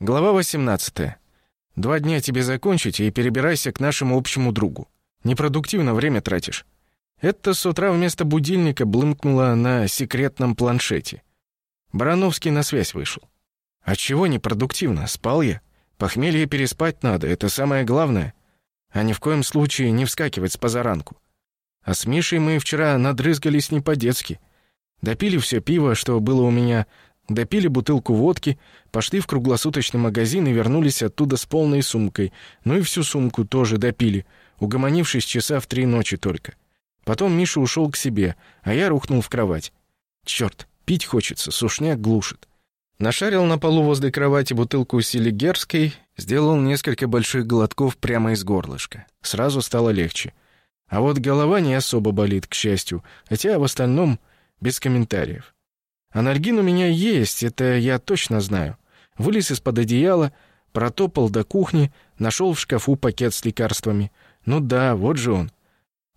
Глава 18. Два дня тебе закончить и перебирайся к нашему общему другу. Непродуктивно время тратишь. Это с утра вместо будильника блымкнуло на секретном планшете. Барановский на связь вышел. А чего непродуктивно? Спал я. Похмелье переспать надо, это самое главное. А ни в коем случае не вскакивать с позаранку. А с Мишей мы вчера надрызгались не по-детски. Допили все пиво, что было у меня, Допили бутылку водки, пошли в круглосуточный магазин и вернулись оттуда с полной сумкой. Ну и всю сумку тоже допили, угомонившись часа в три ночи только. Потом Миша ушел к себе, а я рухнул в кровать. Черт, пить хочется, сушняк глушит. Нашарил на полу возле кровати бутылку селигерской, сделал несколько больших глотков прямо из горлышка. Сразу стало легче. А вот голова не особо болит, к счастью, хотя в остальном без комментариев. Анальгин у меня есть, это я точно знаю. Вылез из-под одеяла, протопал до кухни, нашел в шкафу пакет с лекарствами. Ну да, вот же он.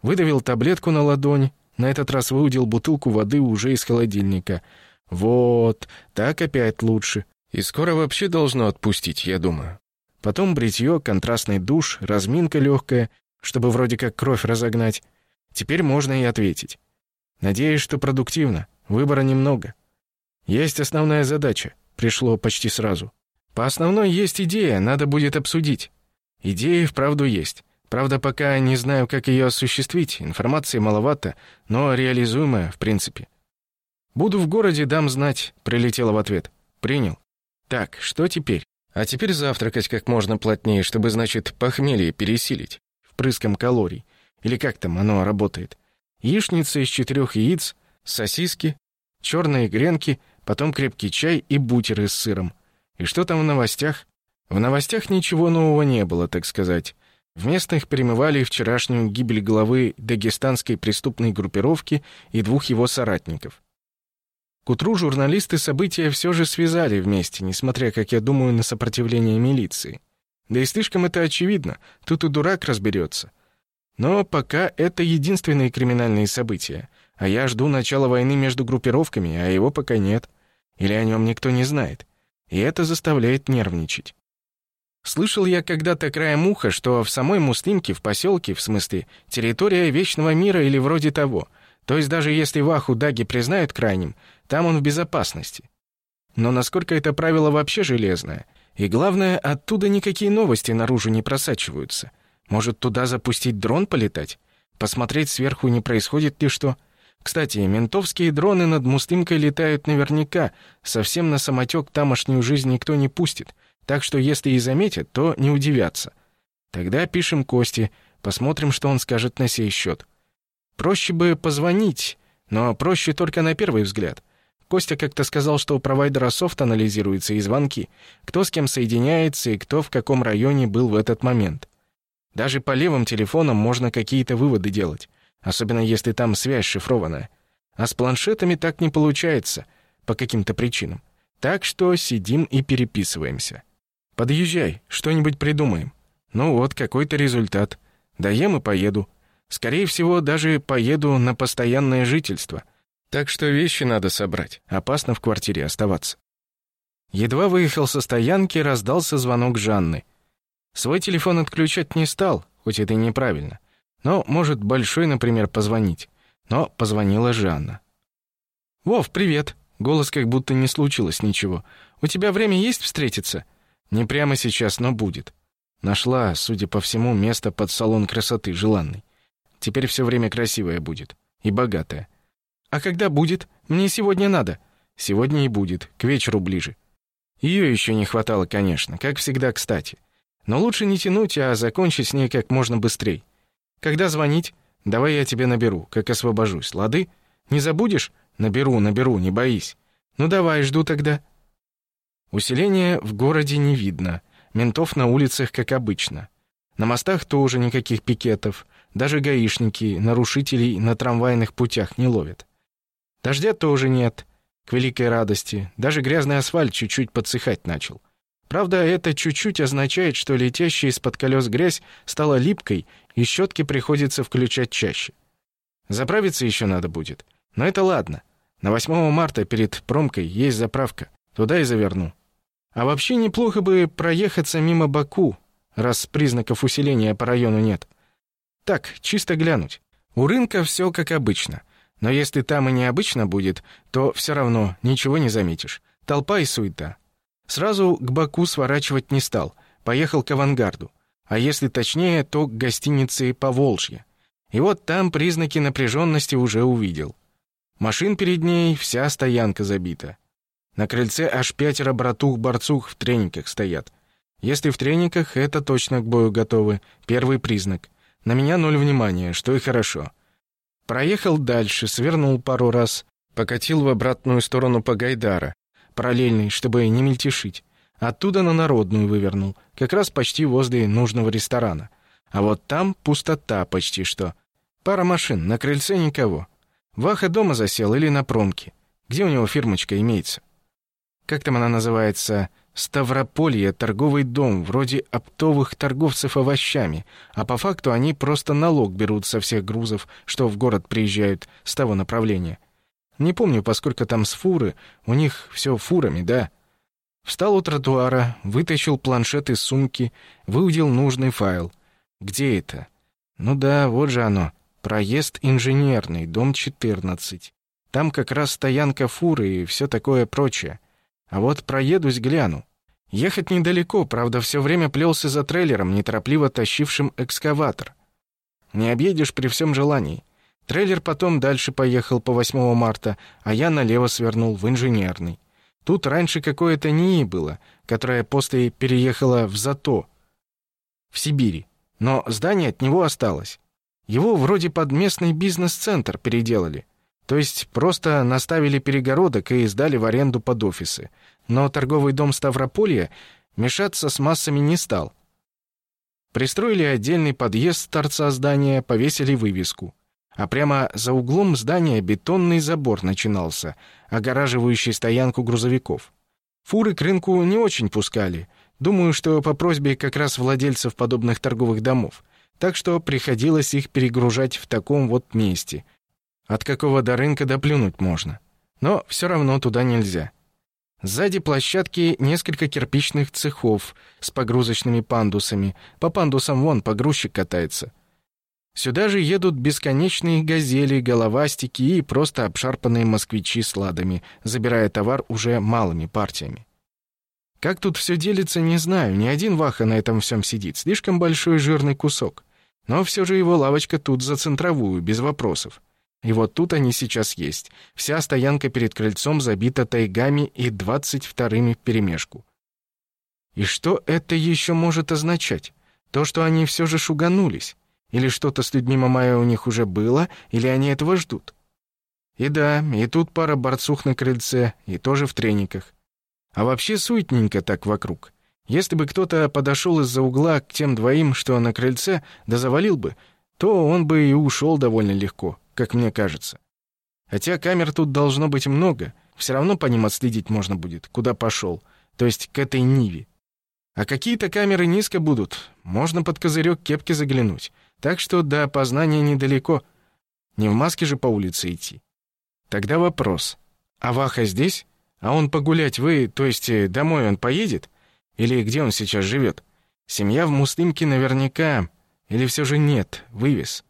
Выдавил таблетку на ладонь, на этот раз выудил бутылку воды уже из холодильника. Вот, так опять лучше. И скоро вообще должно отпустить, я думаю. Потом бритье, контрастный душ, разминка легкая, чтобы вроде как кровь разогнать. Теперь можно и ответить. Надеюсь, что продуктивно. Выбора немного. Есть основная задача. Пришло почти сразу. По основной есть идея, надо будет обсудить. Идея вправду есть. Правда, пока не знаю, как ее осуществить. Информации маловато, но реализуемая, в принципе. Буду в городе, дам знать, прилетела в ответ. Принял. Так, что теперь? А теперь завтракать как можно плотнее, чтобы, значит, похмелье пересилить. Впрыском калорий. Или как там оно работает. Яичница из четырех яиц, сосиски, черные гренки — потом крепкий чай и бутеры с сыром. И что там в новостях? В новостях ничего нового не было, так сказать. В местных перемывали вчерашнюю гибель главы дагестанской преступной группировки и двух его соратников. К утру журналисты события все же связали вместе, несмотря, как я думаю, на сопротивление милиции. Да и слишком это очевидно, тут и дурак разберется. Но пока это единственные криминальные события, а я жду начала войны между группировками, а его пока нет. Или о нем никто не знает. И это заставляет нервничать. Слышал я когда-то краем уха, что в самой Муслимке, в поселке, в смысле, территория Вечного мира или вроде того. То есть даже если Ваху Даги признают крайним, там он в безопасности. Но насколько это правило вообще железное? И главное, оттуда никакие новости наружу не просачиваются. Может, туда запустить дрон полетать? Посмотреть сверху, не происходит ли что? — кстати, ментовские дроны над Муслимкой летают наверняка, совсем на самотек тамошнюю жизнь никто не пустит, так что если и заметят, то не удивятся. Тогда пишем Косте, посмотрим, что он скажет на сей счет. Проще бы позвонить, но проще только на первый взгляд. Костя как-то сказал, что у провайдера софт анализируется и звонки, кто с кем соединяется и кто в каком районе был в этот момент. Даже по левым телефонам можно какие-то выводы делать особенно если там связь шифрованная. А с планшетами так не получается, по каким-то причинам. Так что сидим и переписываемся. Подъезжай, что-нибудь придумаем. Ну вот, какой-то результат. Доем и поеду. Скорее всего, даже поеду на постоянное жительство. Так что вещи надо собрать. Опасно в квартире оставаться. Едва выехал со стоянки, раздался звонок Жанны. Свой телефон отключать не стал, хоть это и неправильно. Но, может, Большой, например, позвонить. Но позвонила Жанна. «Вов, привет!» Голос как будто не случилось ничего. «У тебя время есть встретиться?» «Не прямо сейчас, но будет». Нашла, судя по всему, место под салон красоты желанный. Теперь все время красивое будет. И богатое. «А когда будет? Мне сегодня надо». «Сегодня и будет, к вечеру ближе». Ее еще не хватало, конечно, как всегда, кстати. Но лучше не тянуть, а закончить с ней как можно быстрее. Когда звонить? Давай я тебе наберу, как освобожусь, лады? Не забудешь? Наберу, наберу, не боись. Ну давай, жду тогда. Усиления в городе не видно. Ментов на улицах, как обычно. На мостах тоже никаких пикетов. Даже гаишники нарушителей на трамвайных путях не ловят. Дождя тоже нет. К великой радости. Даже грязный асфальт чуть-чуть подсыхать начал. Правда, это чуть-чуть означает, что летящая из-под колес грязь стала липкой, и щетки приходится включать чаще. Заправиться еще надо будет. Но это ладно. На 8 марта перед промкой есть заправка. Туда и заверну. А вообще неплохо бы проехаться мимо Баку, раз признаков усиления по району нет. Так, чисто глянуть. У рынка все как обычно. Но если там и необычно будет, то все равно ничего не заметишь. Толпа и суета. Сразу к Баку сворачивать не стал. Поехал к авангарду. А если точнее, то к гостинице «Поволжье». И вот там признаки напряженности уже увидел. Машин перед ней, вся стоянка забита. На крыльце аж пятеро братух-борцух в трениках стоят. Если в трениках, это точно к бою готовы. Первый признак. На меня ноль внимания, что и хорошо. Проехал дальше, свернул пару раз, покатил в обратную сторону по Гайдара, параллельный, чтобы не мельтешить. Оттуда на Народную вывернул, как раз почти возле нужного ресторана. А вот там пустота почти что. Пара машин, на крыльце никого. Ваха дома засел или на промке. Где у него фирмочка имеется? Как там она называется? Ставрополье, торговый дом, вроде оптовых торговцев овощами, а по факту они просто налог берут со всех грузов, что в город приезжают с того направления. Не помню, поскольку там с фуры, у них все фурами, да. Встал у тротуара, вытащил планшет из сумки, выудил нужный файл. Где это? Ну да, вот же оно. Проезд инженерный, дом 14. Там как раз стоянка фуры и все такое прочее. А вот проедусь, гляну. Ехать недалеко, правда, все время плелся за трейлером, неторопливо тащившим экскаватор. Не объедешь при всем желании. Трейлер потом дальше поехал по 8 марта, а я налево свернул в инженерный. Тут раньше какое-то НИИ было, которое после переехало в Зато, в Сибири. Но здание от него осталось. Его вроде под местный бизнес-центр переделали. То есть просто наставили перегородок и сдали в аренду под офисы. Но торговый дом Ставрополья мешаться с массами не стал. Пристроили отдельный подъезд с торца здания, повесили вывеску. А прямо за углом здания бетонный забор начинался, огораживающий стоянку грузовиков. Фуры к рынку не очень пускали. Думаю, что по просьбе как раз владельцев подобных торговых домов так что приходилось их перегружать в таком вот месте. От какого до рынка доплюнуть можно. Но все равно туда нельзя. Сзади площадки несколько кирпичных цехов с погрузочными пандусами. По пандусам вон погрузчик катается. Сюда же едут бесконечные газели, головастики и просто обшарпанные москвичи с ладами, забирая товар уже малыми партиями. Как тут все делится, не знаю. Ни один ваха на этом всем сидит. Слишком большой жирный кусок. Но все же его лавочка тут за центровую, без вопросов. И вот тут они сейчас есть. Вся стоянка перед крыльцом забита тайгами и двадцать вторыми вперемешку. И что это еще может означать? То, что они все же шуганулись? Или что-то с людьми Мамая у них уже было, или они этого ждут? И да, и тут пара борцух на крыльце, и тоже в трениках. А вообще суетненько так вокруг. Если бы кто-то подошел из-за угла к тем двоим, что на крыльце, да завалил бы, то он бы и ушел довольно легко, как мне кажется. Хотя камер тут должно быть много, все равно по ним отследить можно будет, куда пошел, то есть к этой Ниве. А какие-то камеры низко будут, можно под козырек кепки заглянуть. Так что до опознания недалеко. Не в маске же по улице идти. Тогда вопрос. А Ваха здесь? А он погулять вы, то есть э, домой он поедет? Или где он сейчас живет? Семья в Муслимке наверняка. Или все же нет, вывез.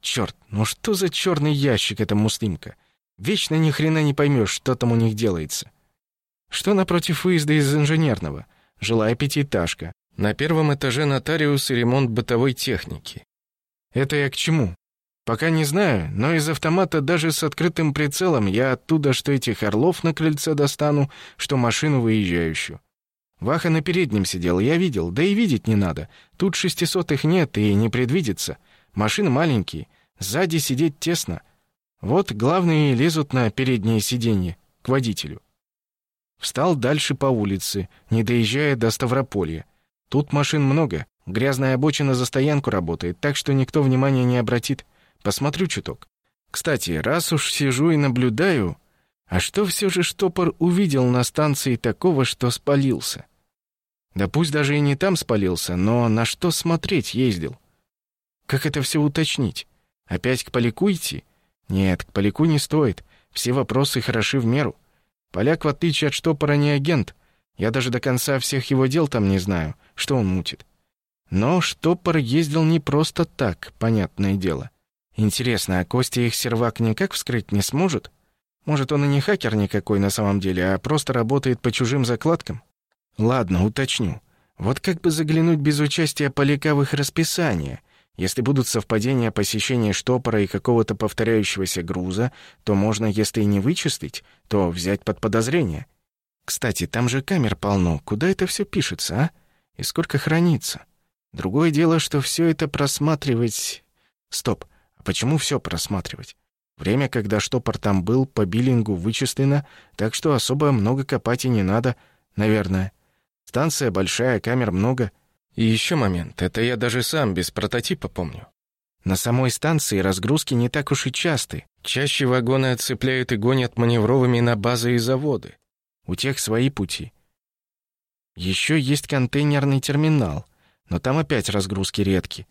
Черт, ну что за черный ящик эта Муслимка? Вечно ни хрена не поймешь, что там у них делается. Что напротив выезда из инженерного? Жилая пятиэтажка. На первом этаже нотариус и ремонт бытовой техники. Это я к чему? Пока не знаю, но из автомата даже с открытым прицелом я оттуда что этих орлов на крыльце достану, что машину выезжающую. Ваха на переднем сидел, я видел, да и видеть не надо. Тут шестисотых нет и не предвидится. Машины маленькие, сзади сидеть тесно. Вот главные лезут на переднее сиденье, к водителю. Встал дальше по улице, не доезжая до Ставрополья. Тут машин много, грязная обочина за стоянку работает, так что никто внимания не обратит. Посмотрю чуток. Кстати, раз уж сижу и наблюдаю, а что все же штопор увидел на станции такого, что спалился? Да пусть даже и не там спалился, но на что смотреть ездил? Как это все уточнить? Опять к Поляку идти? Нет, к Поляку не стоит. Все вопросы хороши в меру. Поляк, в отличие от штопора, не агент. Я даже до конца всех его дел там не знаю, что он мутит. Но штопор ездил не просто так, понятное дело. Интересно, а Костя их сервак никак вскрыть не сможет? Может, он и не хакер никакой на самом деле, а просто работает по чужим закладкам? Ладно, уточню. Вот как бы заглянуть без участия поляка в их расписание? Если будут совпадения посещения штопора и какого-то повторяющегося груза, то можно, если и не вычислить, то взять под подозрение. Кстати, там же камер полно. Куда это все пишется, а? И сколько хранится? Другое дело, что все это просматривать... Стоп, а почему все просматривать? Время, когда штопор там был, по биллингу вычислено, так что особо много копать и не надо, наверное. Станция большая, камер много. И еще момент, это я даже сам без прототипа помню. На самой станции разгрузки не так уж и часты. Чаще вагоны отцепляют и гонят маневровыми на базы и заводы. У тех свои пути. Еще есть контейнерный терминал, но там опять разгрузки редки.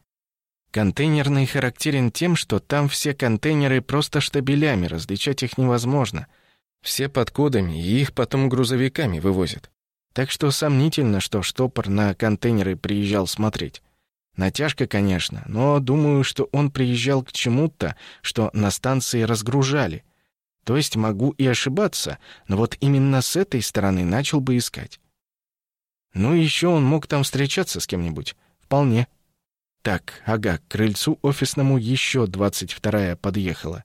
Контейнерный характерен тем, что там все контейнеры просто штабелями, различать их невозможно. Все под кодами, и их потом грузовиками вывозят. Так что сомнительно, что штопор на контейнеры приезжал смотреть. Натяжка, конечно, но думаю, что он приезжал к чему-то, что на станции разгружали. То есть могу и ошибаться, но вот именно с этой стороны начал бы искать. Ну еще он мог там встречаться с кем-нибудь. Вполне. Так, ага, к крыльцу офисному еще двадцать вторая подъехала.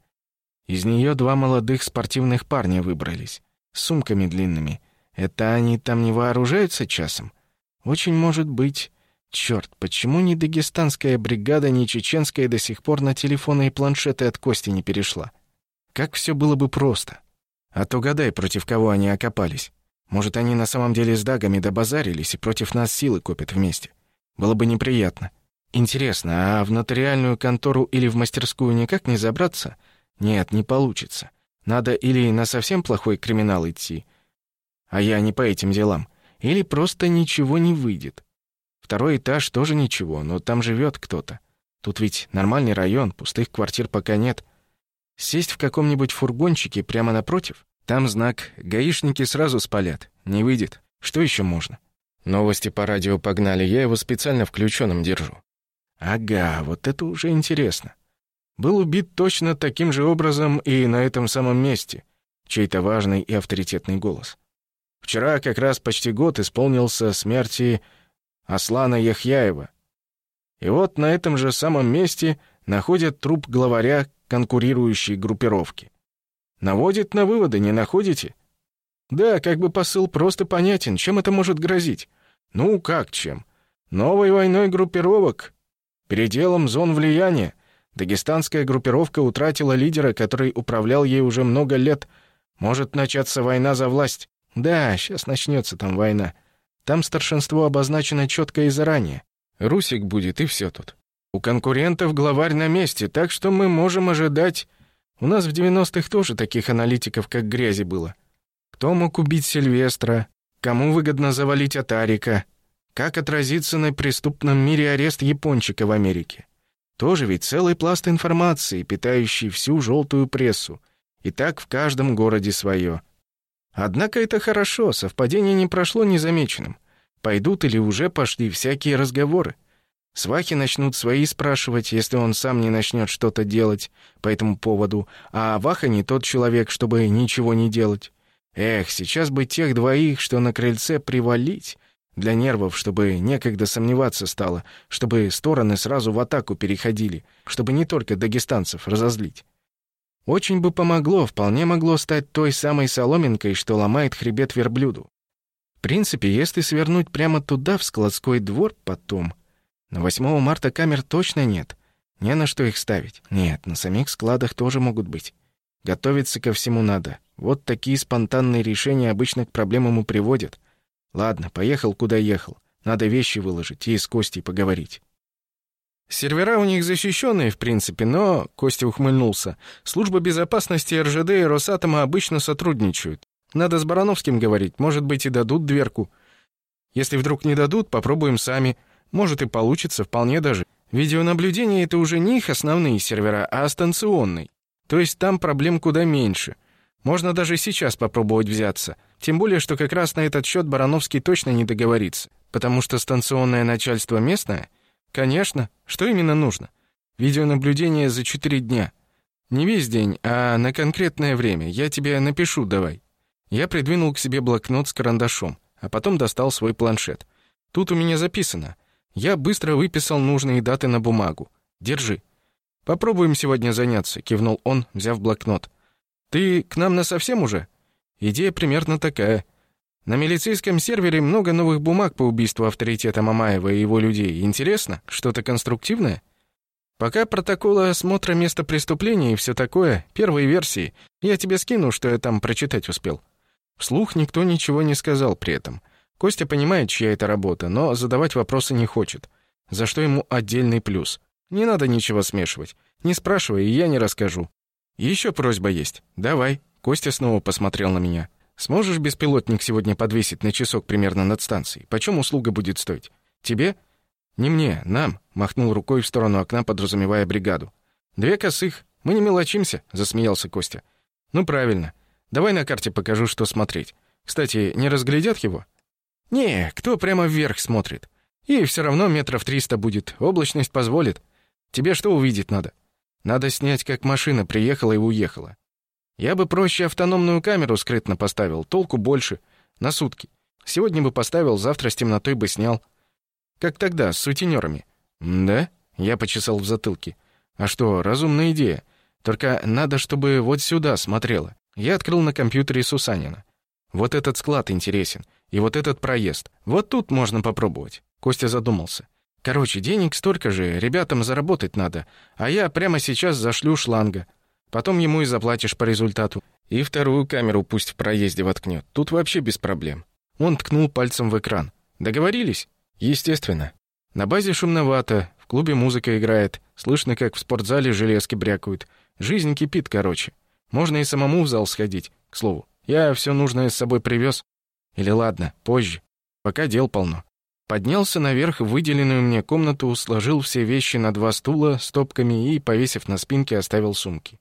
Из нее два молодых спортивных парня выбрались, с сумками длинными. Это они там не вооружаются часом? Очень может быть. Черт, почему ни дагестанская бригада, ни чеченская до сих пор на телефоны и планшеты от Кости не перешла? Как все было бы просто. А то гадай, против кого они окопались. Может, они на самом деле с дагами добазарились и против нас силы копят вместе. Было бы неприятно. Интересно, а в нотариальную контору или в мастерскую никак не забраться? Нет, не получится. Надо или на совсем плохой криминал идти, а я не по этим делам, или просто ничего не выйдет. Второй этаж тоже ничего, но там живет кто-то. Тут ведь нормальный район, пустых квартир пока нет. Сесть в каком-нибудь фургончике прямо напротив? Там знак «Гаишники сразу спалят». Не выйдет. Что еще можно? Новости по радио погнали, я его специально включенным держу. Ага, вот это уже интересно. Был убит точно таким же образом и на этом самом месте. Чей-то важный и авторитетный голос. Вчера как раз почти год исполнился смерти Аслана Яхьяева. И вот на этом же самом месте находят труп главаря конкурирующей группировки. Наводит на выводы, не находите? Да, как бы посыл просто понятен, чем это может грозить. Ну, как чем? Новой войной группировок, Переделом зон влияния дагестанская группировка утратила лидера, который управлял ей уже много лет. Может начаться война за власть. Да, сейчас начнется там война. Там старшинство обозначено четко и заранее. Русик будет, и все тут. У конкурентов главарь на месте, так что мы можем ожидать... У нас в 90-х тоже таких аналитиков, как грязи было. Кто мог убить Сильвестра? Кому выгодно завалить Атарика? Как отразится на преступном мире арест япончика в Америке? Тоже ведь целый пласт информации, питающий всю желтую прессу. И так в каждом городе свое. Однако это хорошо, совпадение не прошло незамеченным. Пойдут или уже пошли всякие разговоры. Свахи начнут свои спрашивать, если он сам не начнет что-то делать по этому поводу, а Ваха не тот человек, чтобы ничего не делать. Эх, сейчас бы тех двоих, что на крыльце, привалить, для нервов, чтобы некогда сомневаться стало, чтобы стороны сразу в атаку переходили, чтобы не только дагестанцев разозлить. Очень бы помогло, вполне могло стать той самой соломинкой, что ломает хребет верблюду. В принципе, если свернуть прямо туда, в складской двор, потом... На 8 марта камер точно нет. Не на что их ставить. Нет, на самих складах тоже могут быть. Готовиться ко всему надо. Вот такие спонтанные решения обычно к проблемам и приводят. Ладно, поехал, куда ехал. Надо вещи выложить и с Костей поговорить. Сервера у них защищенные, в принципе, но, Костя ухмыльнулся, служба безопасности РЖД и Росатома обычно сотрудничают. Надо с Барановским говорить, может быть, и дадут дверку. Если вдруг не дадут, попробуем сами. Может и получится, вполне даже. Видеонаблюдение — это уже не их основные сервера, а станционный. То есть там проблем куда меньше. Можно даже сейчас попробовать взяться — Тем более, что как раз на этот счет Барановский точно не договорится, потому что станционное начальство местное? Конечно. Что именно нужно? Видеонаблюдение за четыре дня. Не весь день, а на конкретное время. Я тебе напишу давай. Я придвинул к себе блокнот с карандашом, а потом достал свой планшет. Тут у меня записано. Я быстро выписал нужные даты на бумагу. Держи. Попробуем сегодня заняться, кивнул он, взяв блокнот. Ты к нам на совсем уже? Идея примерно такая. На милицейском сервере много новых бумаг по убийству авторитета Мамаева и его людей. Интересно? Что-то конструктивное? Пока протоколы осмотра места преступления и все такое, первые версии. Я тебе скину, что я там прочитать успел. Вслух никто ничего не сказал при этом. Костя понимает, чья это работа, но задавать вопросы не хочет. За что ему отдельный плюс. Не надо ничего смешивать. Не спрашивай, и я не расскажу. Еще просьба есть. Давай. Костя снова посмотрел на меня. Сможешь беспилотник сегодня подвесить на часок примерно над станцией? Почем услуга будет стоить? Тебе? Не мне, нам, махнул рукой в сторону окна, подразумевая бригаду. Две косых. Мы не мелочимся, засмеялся Костя. Ну правильно. Давай на карте покажу, что смотреть. Кстати, не разглядят его? Не, кто прямо вверх смотрит? И все равно метров триста будет. Облачность позволит. Тебе что увидеть надо? Надо снять, как машина приехала и уехала. Я бы проще автономную камеру скрытно поставил, толку больше. На сутки. Сегодня бы поставил, завтра с темнотой бы снял. Как тогда, с сутенерами. «Да?» — я почесал в затылке. «А что, разумная идея. Только надо, чтобы вот сюда смотрела». Я открыл на компьютере Сусанина. «Вот этот склад интересен. И вот этот проезд. Вот тут можно попробовать». Костя задумался. «Короче, денег столько же, ребятам заработать надо. А я прямо сейчас зашлю шланга. Потом ему и заплатишь по результату. И вторую камеру пусть в проезде воткнет. Тут вообще без проблем. Он ткнул пальцем в экран. Договорились? Естественно. На базе шумновато, в клубе музыка играет, слышно, как в спортзале железки брякают. Жизнь кипит, короче. Можно и самому в зал сходить, к слову. Я все нужное с собой привез. Или ладно, позже. Пока дел полно. Поднялся наверх в выделенную мне комнату, сложил все вещи на два стула стопками и, повесив на спинке, оставил сумки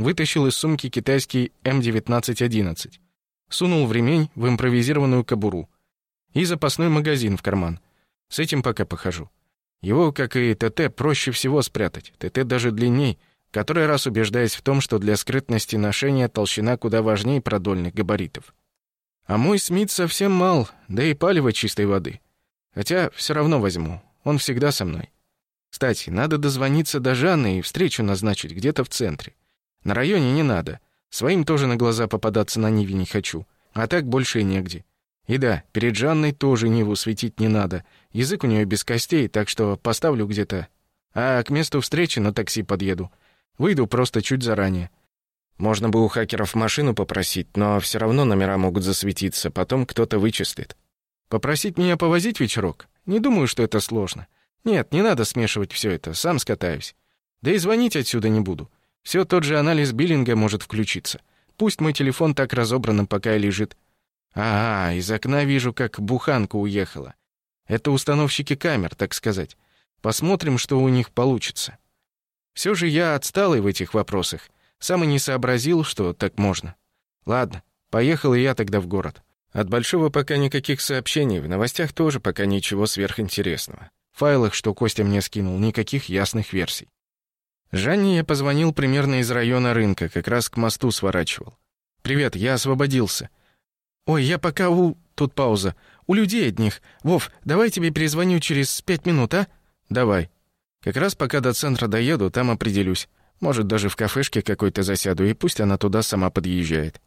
вытащил из сумки китайский М1911, сунул в ремень в импровизированную кобуру и запасной магазин в карман. С этим пока похожу. Его, как и ТТ, проще всего спрятать. ТТ даже длинней, который раз убеждаясь в том, что для скрытности ношения толщина куда важнее продольных габаритов. А мой Смит совсем мал, да и палево чистой воды. Хотя все равно возьму, он всегда со мной. Кстати, надо дозвониться до Жанны и встречу назначить где-то в центре. На районе не надо. Своим тоже на глаза попадаться на Ниве не хочу. А так больше и негде. И да, перед Жанной тоже Ниву светить не надо. Язык у нее без костей, так что поставлю где-то. А к месту встречи на такси подъеду. Выйду просто чуть заранее. Можно бы у хакеров машину попросить, но все равно номера могут засветиться, потом кто-то вычислит. Попросить меня повозить вечерок? Не думаю, что это сложно. Нет, не надо смешивать все это, сам скатаюсь. Да и звонить отсюда не буду. Все тот же анализ биллинга может включиться. Пусть мой телефон так разобранным пока и лежит. Ага, из окна вижу, как буханка уехала. Это установщики камер, так сказать. Посмотрим, что у них получится. Все же я отсталый в этих вопросах. Сам и не сообразил, что так можно. Ладно, поехал и я тогда в город. От Большого пока никаких сообщений, в новостях тоже пока ничего сверхинтересного. В файлах, что Костя мне скинул, никаких ясных версий. Жанне я позвонил примерно из района рынка, как раз к мосту сворачивал. «Привет, я освободился». «Ой, я пока у...» Тут пауза. «У людей одних. Вов, давай тебе перезвоню через пять минут, а?» «Давай. Как раз пока до центра доеду, там определюсь. Может, даже в кафешке какой-то засяду, и пусть она туда сама подъезжает».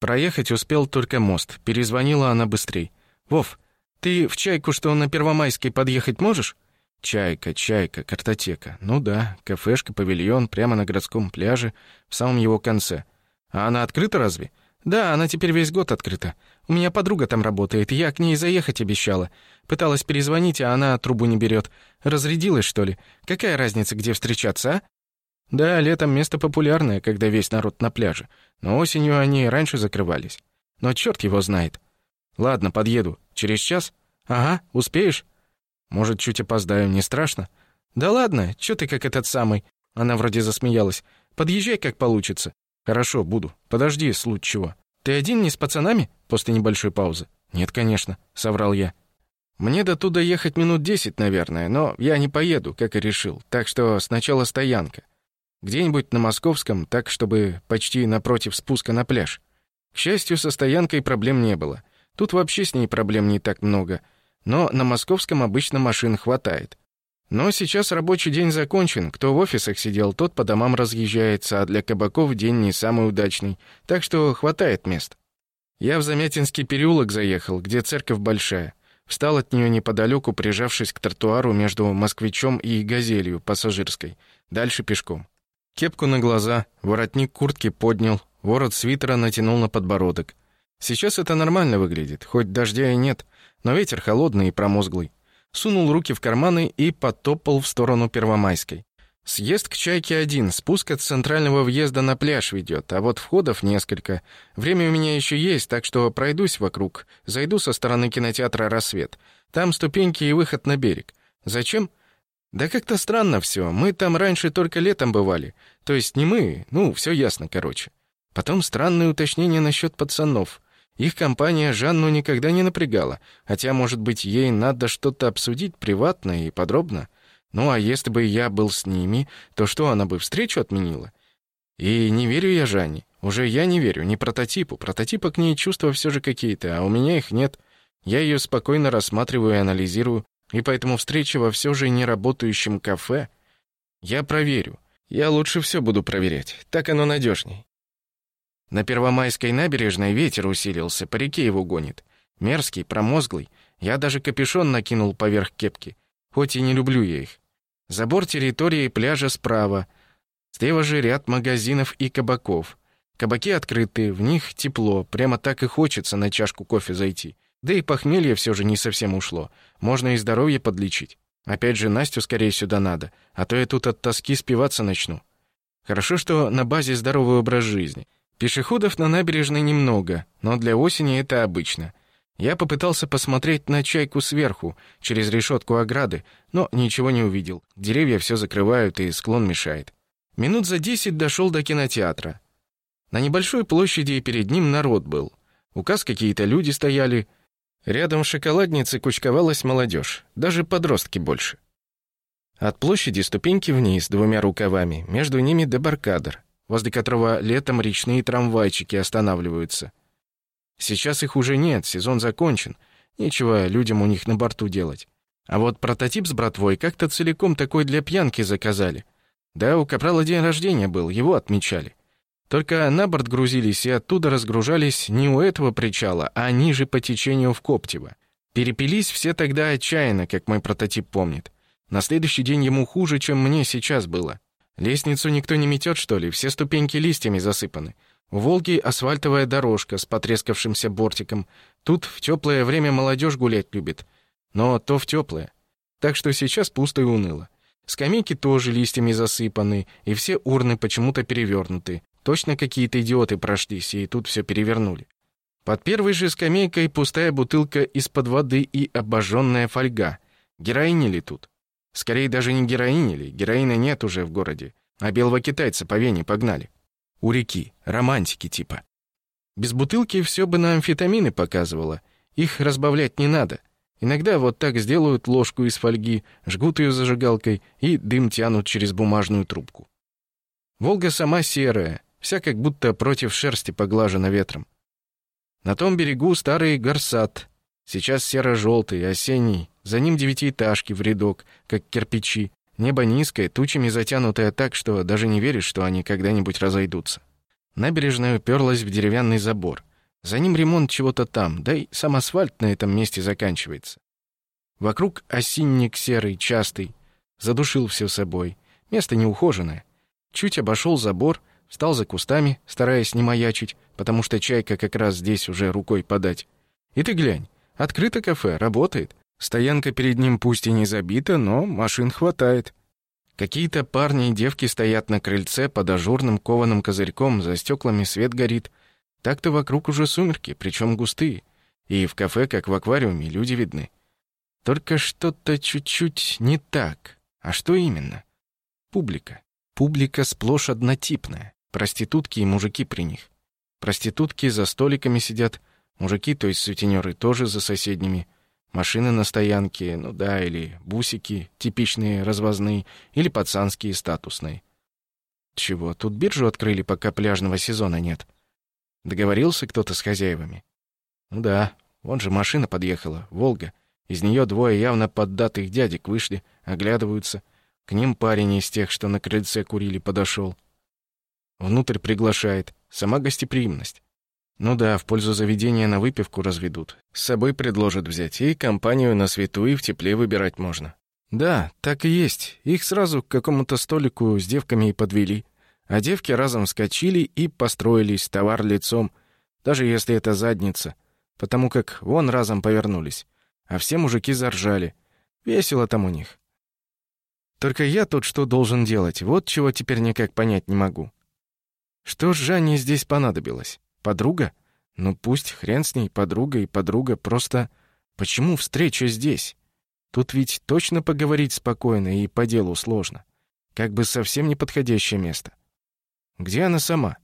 Проехать успел только мост. Перезвонила она быстрей. «Вов, ты в чайку, что на Первомайской, подъехать можешь?» Чайка, чайка, картотека. Ну да, кафешка, павильон, прямо на городском пляже, в самом его конце. А она открыта разве? Да, она теперь весь год открыта. У меня подруга там работает, я к ней заехать обещала. Пыталась перезвонить, а она трубу не берет. Разрядилась, что ли? Какая разница, где встречаться, а? Да, летом место популярное, когда весь народ на пляже. Но осенью они раньше закрывались. Но черт его знает. Ладно, подъеду. Через час? Ага, успеешь? Может, чуть опоздаю, не страшно? Да ладно, что ты как этот самый? Она вроде засмеялась. Подъезжай, как получится. Хорошо, буду. Подожди, случай чего. Ты один, не с пацанами?» После небольшой паузы. «Нет, конечно», — соврал я. «Мне до туда ехать минут десять, наверное, но я не поеду, как и решил, так что сначала стоянка. Где-нибудь на Московском, так, чтобы почти напротив спуска на пляж. К счастью, со стоянкой проблем не было. Тут вообще с ней проблем не так много. Но на Московском обычно машин хватает. Но сейчас рабочий день закончен. Кто в офисах сидел, тот по домам разъезжается, а для кабаков день не самый удачный. Так что хватает мест. Я в Замятинский переулок заехал, где церковь большая. Встал от нее неподалеку, прижавшись к тротуару между москвичом и газелью пассажирской. Дальше пешком. Кепку на глаза, воротник куртки поднял, ворот свитера натянул на подбородок. Сейчас это нормально выглядит, хоть дождя и нет, но ветер холодный и промозглый. Сунул руки в карманы и потопал в сторону Первомайской. Съезд к Чайке один, спуск от центрального въезда на пляж ведет, а вот входов несколько. Время у меня еще есть, так что пройдусь вокруг. Зайду со стороны кинотеатра «Рассвет». Там ступеньки и выход на берег. Зачем? Да как-то странно все. Мы там раньше только летом бывали. То есть не мы, ну, все ясно, короче. Потом странное уточнение насчет пацанов. Их компания Жанну никогда не напрягала, хотя, может быть, ей надо что-то обсудить приватно и подробно. Ну, а если бы я был с ними, то что, она бы встречу отменила? И не верю я Жанне. Уже я не верю, не прототипу. Прототипа к ней чувства все же какие-то, а у меня их нет. Я ее спокойно рассматриваю и анализирую, и поэтому встреча во все же неработающем кафе я проверю. Я лучше все буду проверять, так оно надежней. На Первомайской набережной ветер усилился, по реке его гонит. Мерзкий, промозглый. Я даже капюшон накинул поверх кепки. Хоть и не люблю я их. Забор территории пляжа справа. Слева же ряд магазинов и кабаков. Кабаки открыты, в них тепло, прямо так и хочется на чашку кофе зайти. Да и похмелье все же не совсем ушло. Можно и здоровье подлечить. Опять же, Настю скорее сюда надо, а то я тут от тоски спиваться начну. Хорошо, что на базе здоровый образ жизни. Пешеходов на набережной немного, но для осени это обычно. Я попытался посмотреть на чайку сверху, через решетку ограды, но ничего не увидел. Деревья все закрывают, и склон мешает. Минут за десять дошел до кинотеатра. На небольшой площади перед ним народ был. Указ какие-то люди стояли. Рядом в шоколаднице кучковалась молодежь, даже подростки больше. От площади ступеньки вниз двумя рукавами, между ними дебаркадер возле которого летом речные трамвайчики останавливаются. Сейчас их уже нет, сезон закончен. Нечего людям у них на борту делать. А вот прототип с братвой как-то целиком такой для пьянки заказали. Да, у Капрала день рождения был, его отмечали. Только на борт грузились и оттуда разгружались не у этого причала, а ниже по течению в Коптево. Перепились все тогда отчаянно, как мой прототип помнит. На следующий день ему хуже, чем мне сейчас было. Лестницу никто не метет, что ли? Все ступеньки листьями засыпаны. У Волги асфальтовая дорожка с потрескавшимся бортиком. Тут в теплое время молодежь гулять любит. Но то в теплое. Так что сейчас пусто и уныло. Скамейки тоже листьями засыпаны, и все урны почему-то перевернуты. Точно какие-то идиоты прошлись, и тут все перевернули. Под первой же скамейкой пустая бутылка из-под воды и обожженная фольга. Героини ли тут? Скорее даже не героинили, героина нет уже в городе, а белого китайца по Вене погнали. У реки, романтики типа. Без бутылки все бы на амфетамины показывало, их разбавлять не надо. Иногда вот так сделают ложку из фольги, жгут ее зажигалкой и дым тянут через бумажную трубку. Волга сама серая, вся как будто против шерсти поглажена ветром. На том берегу старый горсат, сейчас серо-желтый, осенний, за ним девятиэтажки в рядок, как кирпичи. Небо низкое, тучами затянутое так, что даже не веришь, что они когда-нибудь разойдутся. Набережная уперлась в деревянный забор. За ним ремонт чего-то там, да и сам асфальт на этом месте заканчивается. Вокруг осинник серый, частый. Задушил все собой. Место неухоженное. Чуть обошел забор, встал за кустами, стараясь не маячить, потому что чайка как раз здесь уже рукой подать. И ты глянь, открыто кафе, работает. Стоянка перед ним пусть и не забита, но машин хватает. Какие-то парни и девки стоят на крыльце под ажурным кованым козырьком, за стеклами свет горит. Так-то вокруг уже сумерки, причем густые. И в кафе, как в аквариуме, люди видны. Только что-то чуть-чуть не так. А что именно? Публика. Публика сплошь однотипная. Проститутки и мужики при них. Проститутки за столиками сидят, мужики, то есть сутенеры, тоже за соседними. Машины на стоянке, ну да, или бусики, типичные, развозные, или пацанские, статусные. Чего, тут биржу открыли, пока пляжного сезона нет? Договорился кто-то с хозяевами? Ну да, вон же машина подъехала, «Волга». Из нее двое явно поддатых дядек вышли, оглядываются. К ним парень из тех, что на крыльце курили, подошел. Внутрь приглашает. Сама гостеприимность. Ну да, в пользу заведения на выпивку разведут. С собой предложат взять, и компанию на свету и в тепле выбирать можно. Да, так и есть. Их сразу к какому-то столику с девками и подвели. А девки разом вскочили и построились, товар лицом, даже если это задница, потому как вон разом повернулись. А все мужики заржали. Весело там у них. Только я тут что должен делать? Вот чего теперь никак понять не могу. Что Жанне здесь понадобилось? Подруга? Ну пусть, хрен с ней, подруга и подруга, просто... Почему встреча здесь? Тут ведь точно поговорить спокойно и по делу сложно. Как бы совсем неподходящее место. Где она сама?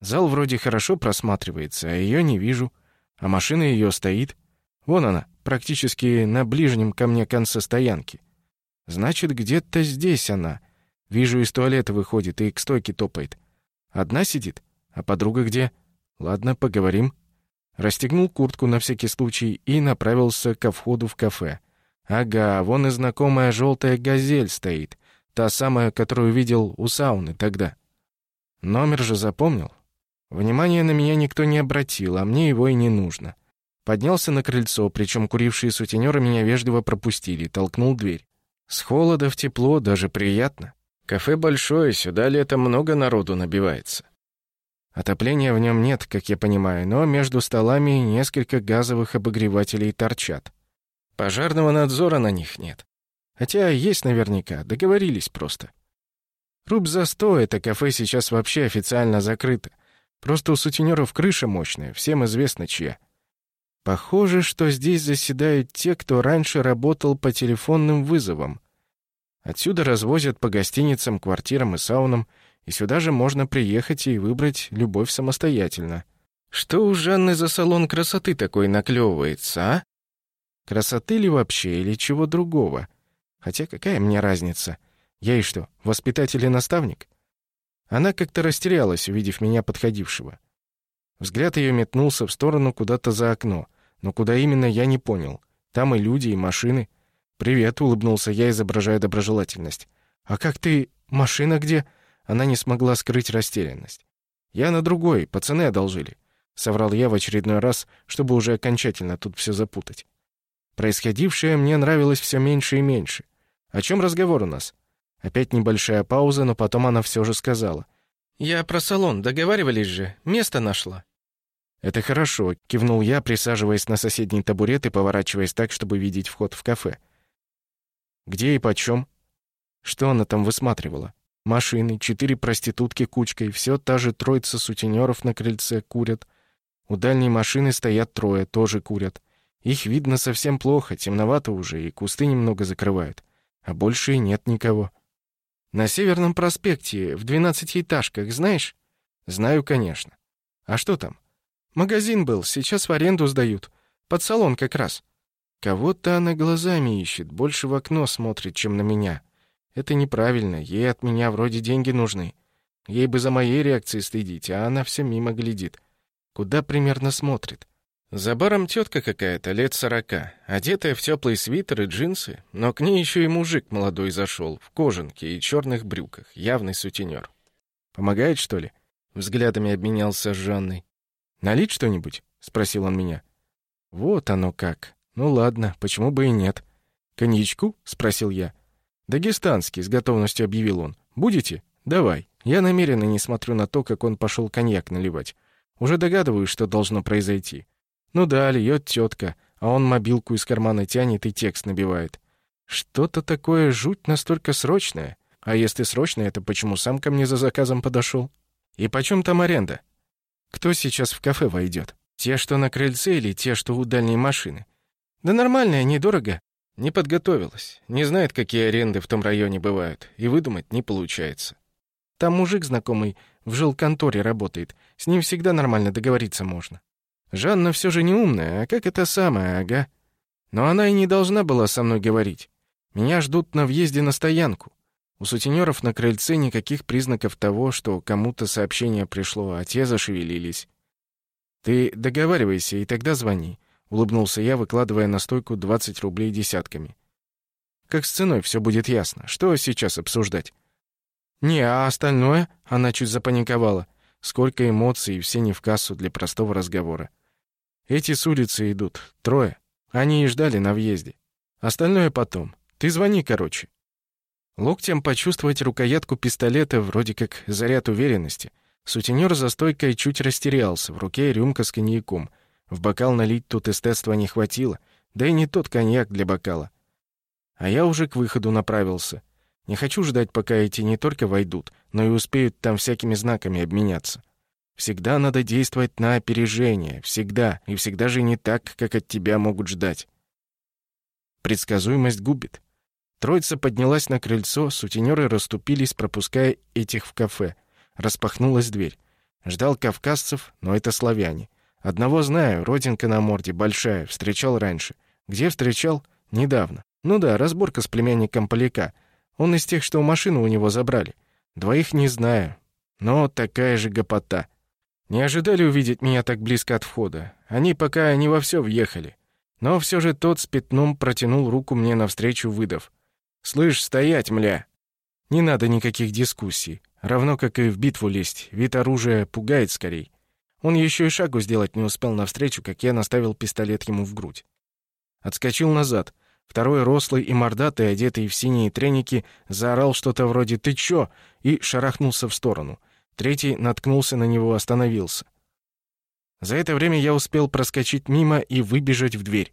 Зал вроде хорошо просматривается, а ее не вижу. А машина ее стоит. Вон она, практически на ближнем ко мне конце стоянки. Значит, где-то здесь она. Вижу, из туалета выходит и к стойке топает. Одна сидит? А подруга где? Ладно, поговорим. Расстегнул куртку на всякий случай и направился ко входу в кафе. Ага, вон и знакомая желтая газель стоит. Та самая, которую видел у сауны тогда. Номер же запомнил. Внимания на меня никто не обратил, а мне его и не нужно. Поднялся на крыльцо, причем курившие сутенеры меня вежливо пропустили, толкнул дверь. С холода в тепло даже приятно. Кафе большое, сюда летом много народу набивается. Отопления в нем нет, как я понимаю, но между столами несколько газовых обогревателей торчат. Пожарного надзора на них нет. Хотя есть наверняка, договорились просто. Руб за сто, это кафе сейчас вообще официально закрыто. Просто у сутенеров крыша мощная, всем известно чья. Похоже, что здесь заседают те, кто раньше работал по телефонным вызовам. Отсюда развозят по гостиницам, квартирам и саунам, и сюда же можно приехать и выбрать любовь самостоятельно. Что у Жанны за салон красоты такой наклевывается, а? Красоты ли вообще или чего другого? Хотя какая мне разница? Я и что, воспитатель и наставник? Она как-то растерялась, увидев меня подходившего. Взгляд ее метнулся в сторону куда-то за окно — но куда именно, я не понял. Там и люди, и машины. «Привет», — улыбнулся я, изображая доброжелательность. «А как ты... Машина где?» Она не смогла скрыть растерянность. «Я на другой, пацаны одолжили», — соврал я в очередной раз, чтобы уже окончательно тут все запутать. Происходившее мне нравилось все меньше и меньше. О чем разговор у нас? Опять небольшая пауза, но потом она все же сказала. «Я про салон, договаривались же, место нашла». «Это хорошо», — кивнул я, присаживаясь на соседний табурет и поворачиваясь так, чтобы видеть вход в кафе. «Где и почем?» Что она там высматривала? Машины, четыре проститутки кучкой, все та же троица сутенеров на крыльце курят. У дальней машины стоят трое, тоже курят. Их видно совсем плохо, темновато уже, и кусты немного закрывают. А больше и нет никого. На Северном проспекте, в двенадцатиэтажках, знаешь? Знаю, конечно. А что там? Магазин был, сейчас в аренду сдают. Под салон как раз. Кого-то она глазами ищет, больше в окно смотрит, чем на меня. Это неправильно, ей от меня вроде деньги нужны. Ей бы за моей реакцией стыдить, а она все мимо глядит. Куда примерно смотрит? За баром тетка какая-то, лет сорока, одетая в теплый свитер и джинсы, но к ней еще и мужик молодой зашел, в кожанке и черных брюках, явный сутенер. «Помогает, что ли?» Взглядами обменялся с Жанной. «Налить что-нибудь?» — спросил он меня. «Вот оно как. Ну ладно, почему бы и нет». «Коньячку?» — спросил я. «Дагестанский», — с готовностью объявил он. «Будете? Давай». Я намеренно не смотрю на то, как он пошел коньяк наливать. Уже догадываюсь, что должно произойти. Ну да, льет тетка, а он мобилку из кармана тянет и текст набивает. Что-то такое жуть настолько срочное. А если срочное, то почему сам ко мне за заказом подошел? И почем там аренда? Кто сейчас в кафе войдет? Те, что на крыльце, или те, что у дальней машины? Да нормально, недорого. Не подготовилась. Не знает, какие аренды в том районе бывают. И выдумать не получается. Там мужик знакомый в жилконторе работает. С ним всегда нормально договориться можно. Жанна все же не умная, а как это самое, ага. Но она и не должна была со мной говорить. Меня ждут на въезде на стоянку. У сутенеров на крыльце никаких признаков того, что кому-то сообщение пришло, а те зашевелились. «Ты договаривайся, и тогда звони», — улыбнулся я, выкладывая на стойку 20 рублей десятками. «Как с ценой все будет ясно. Что сейчас обсуждать?» «Не, а остальное?» — она чуть запаниковала. Сколько эмоций, и все не в кассу для простого разговора. «Эти с улицы идут. Трое. Они и ждали на въезде. Остальное потом. Ты звони, короче». Локтем почувствовать рукоятку пистолета вроде как заряд уверенности. Сутенер за стойкой чуть растерялся, в руке рюмка с коньяком. В бокал налить тут эстетства не хватило, да и не тот коньяк для бокала. А я уже к выходу направился. Не хочу ждать, пока эти не только войдут, но и успеют там всякими знаками обменяться. Всегда надо действовать на опережение, всегда, и всегда же не так, как от тебя могут ждать. Предсказуемость губит. Троица поднялась на крыльцо, сутенеры расступились, пропуская этих в кафе. Распахнулась дверь. Ждал кавказцев, но это славяне. Одного знаю, родинка на морде, большая, встречал раньше. Где встречал? Недавно. Ну да, разборка с племянником Поляка. Он из тех, что машину у него забрали. Двоих не знаю. Но такая же гопота. Не ожидали увидеть меня так близко от входа. Они пока не во все въехали. Но все же тот с пятном протянул руку мне навстречу, выдав. «Слышь, стоять, мля!» Не надо никаких дискуссий. Равно как и в битву лезть. Вид оружия пугает скорей. Он еще и шагу сделать не успел навстречу, как я наставил пистолет ему в грудь. Отскочил назад. Второй рослый и мордатый, одетый в синие треники, заорал что-то вроде «Ты чё?» и шарахнулся в сторону. Третий наткнулся на него, остановился. За это время я успел проскочить мимо и выбежать в дверь.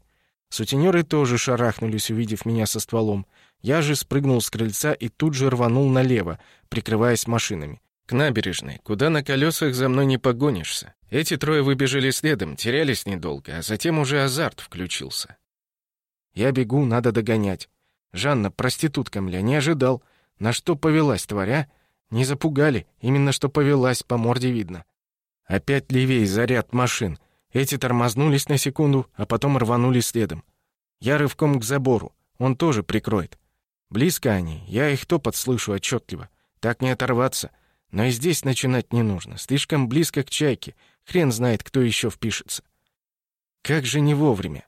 Сутенеры тоже шарахнулись, увидев меня со стволом. Я же спрыгнул с крыльца и тут же рванул налево, прикрываясь машинами. К набережной, куда на колесах за мной не погонишься. Эти трое выбежали следом, терялись недолго, а затем уже азарт включился. Я бегу, надо догонять. Жанна, проститутка, мля, не ожидал. На что повелась, тваря? Не запугали, именно что повелась, по морде видно. Опять левей заряд машин. Эти тормознулись на секунду, а потом рванули следом. Я рывком к забору. Он тоже прикроет. Близко они, я их топот слышу отчетливо. Так не оторваться. Но и здесь начинать не нужно. Слишком близко к чайке. Хрен знает, кто еще впишется. Как же не вовремя.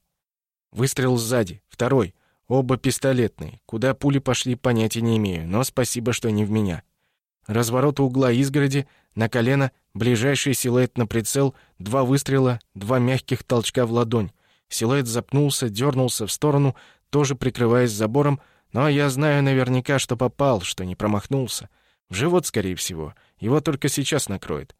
Выстрел сзади, второй. Оба пистолетные. Куда пули пошли, понятия не имею, но спасибо, что не в меня. Разворот угла изгороди, на колено, ближайший силуэт на прицел, два выстрела, два мягких толчка в ладонь. Силуэт запнулся, дернулся в сторону, тоже прикрываясь забором, но я знаю наверняка, что попал, что не промахнулся. В живот, скорее всего. Его только сейчас накроет.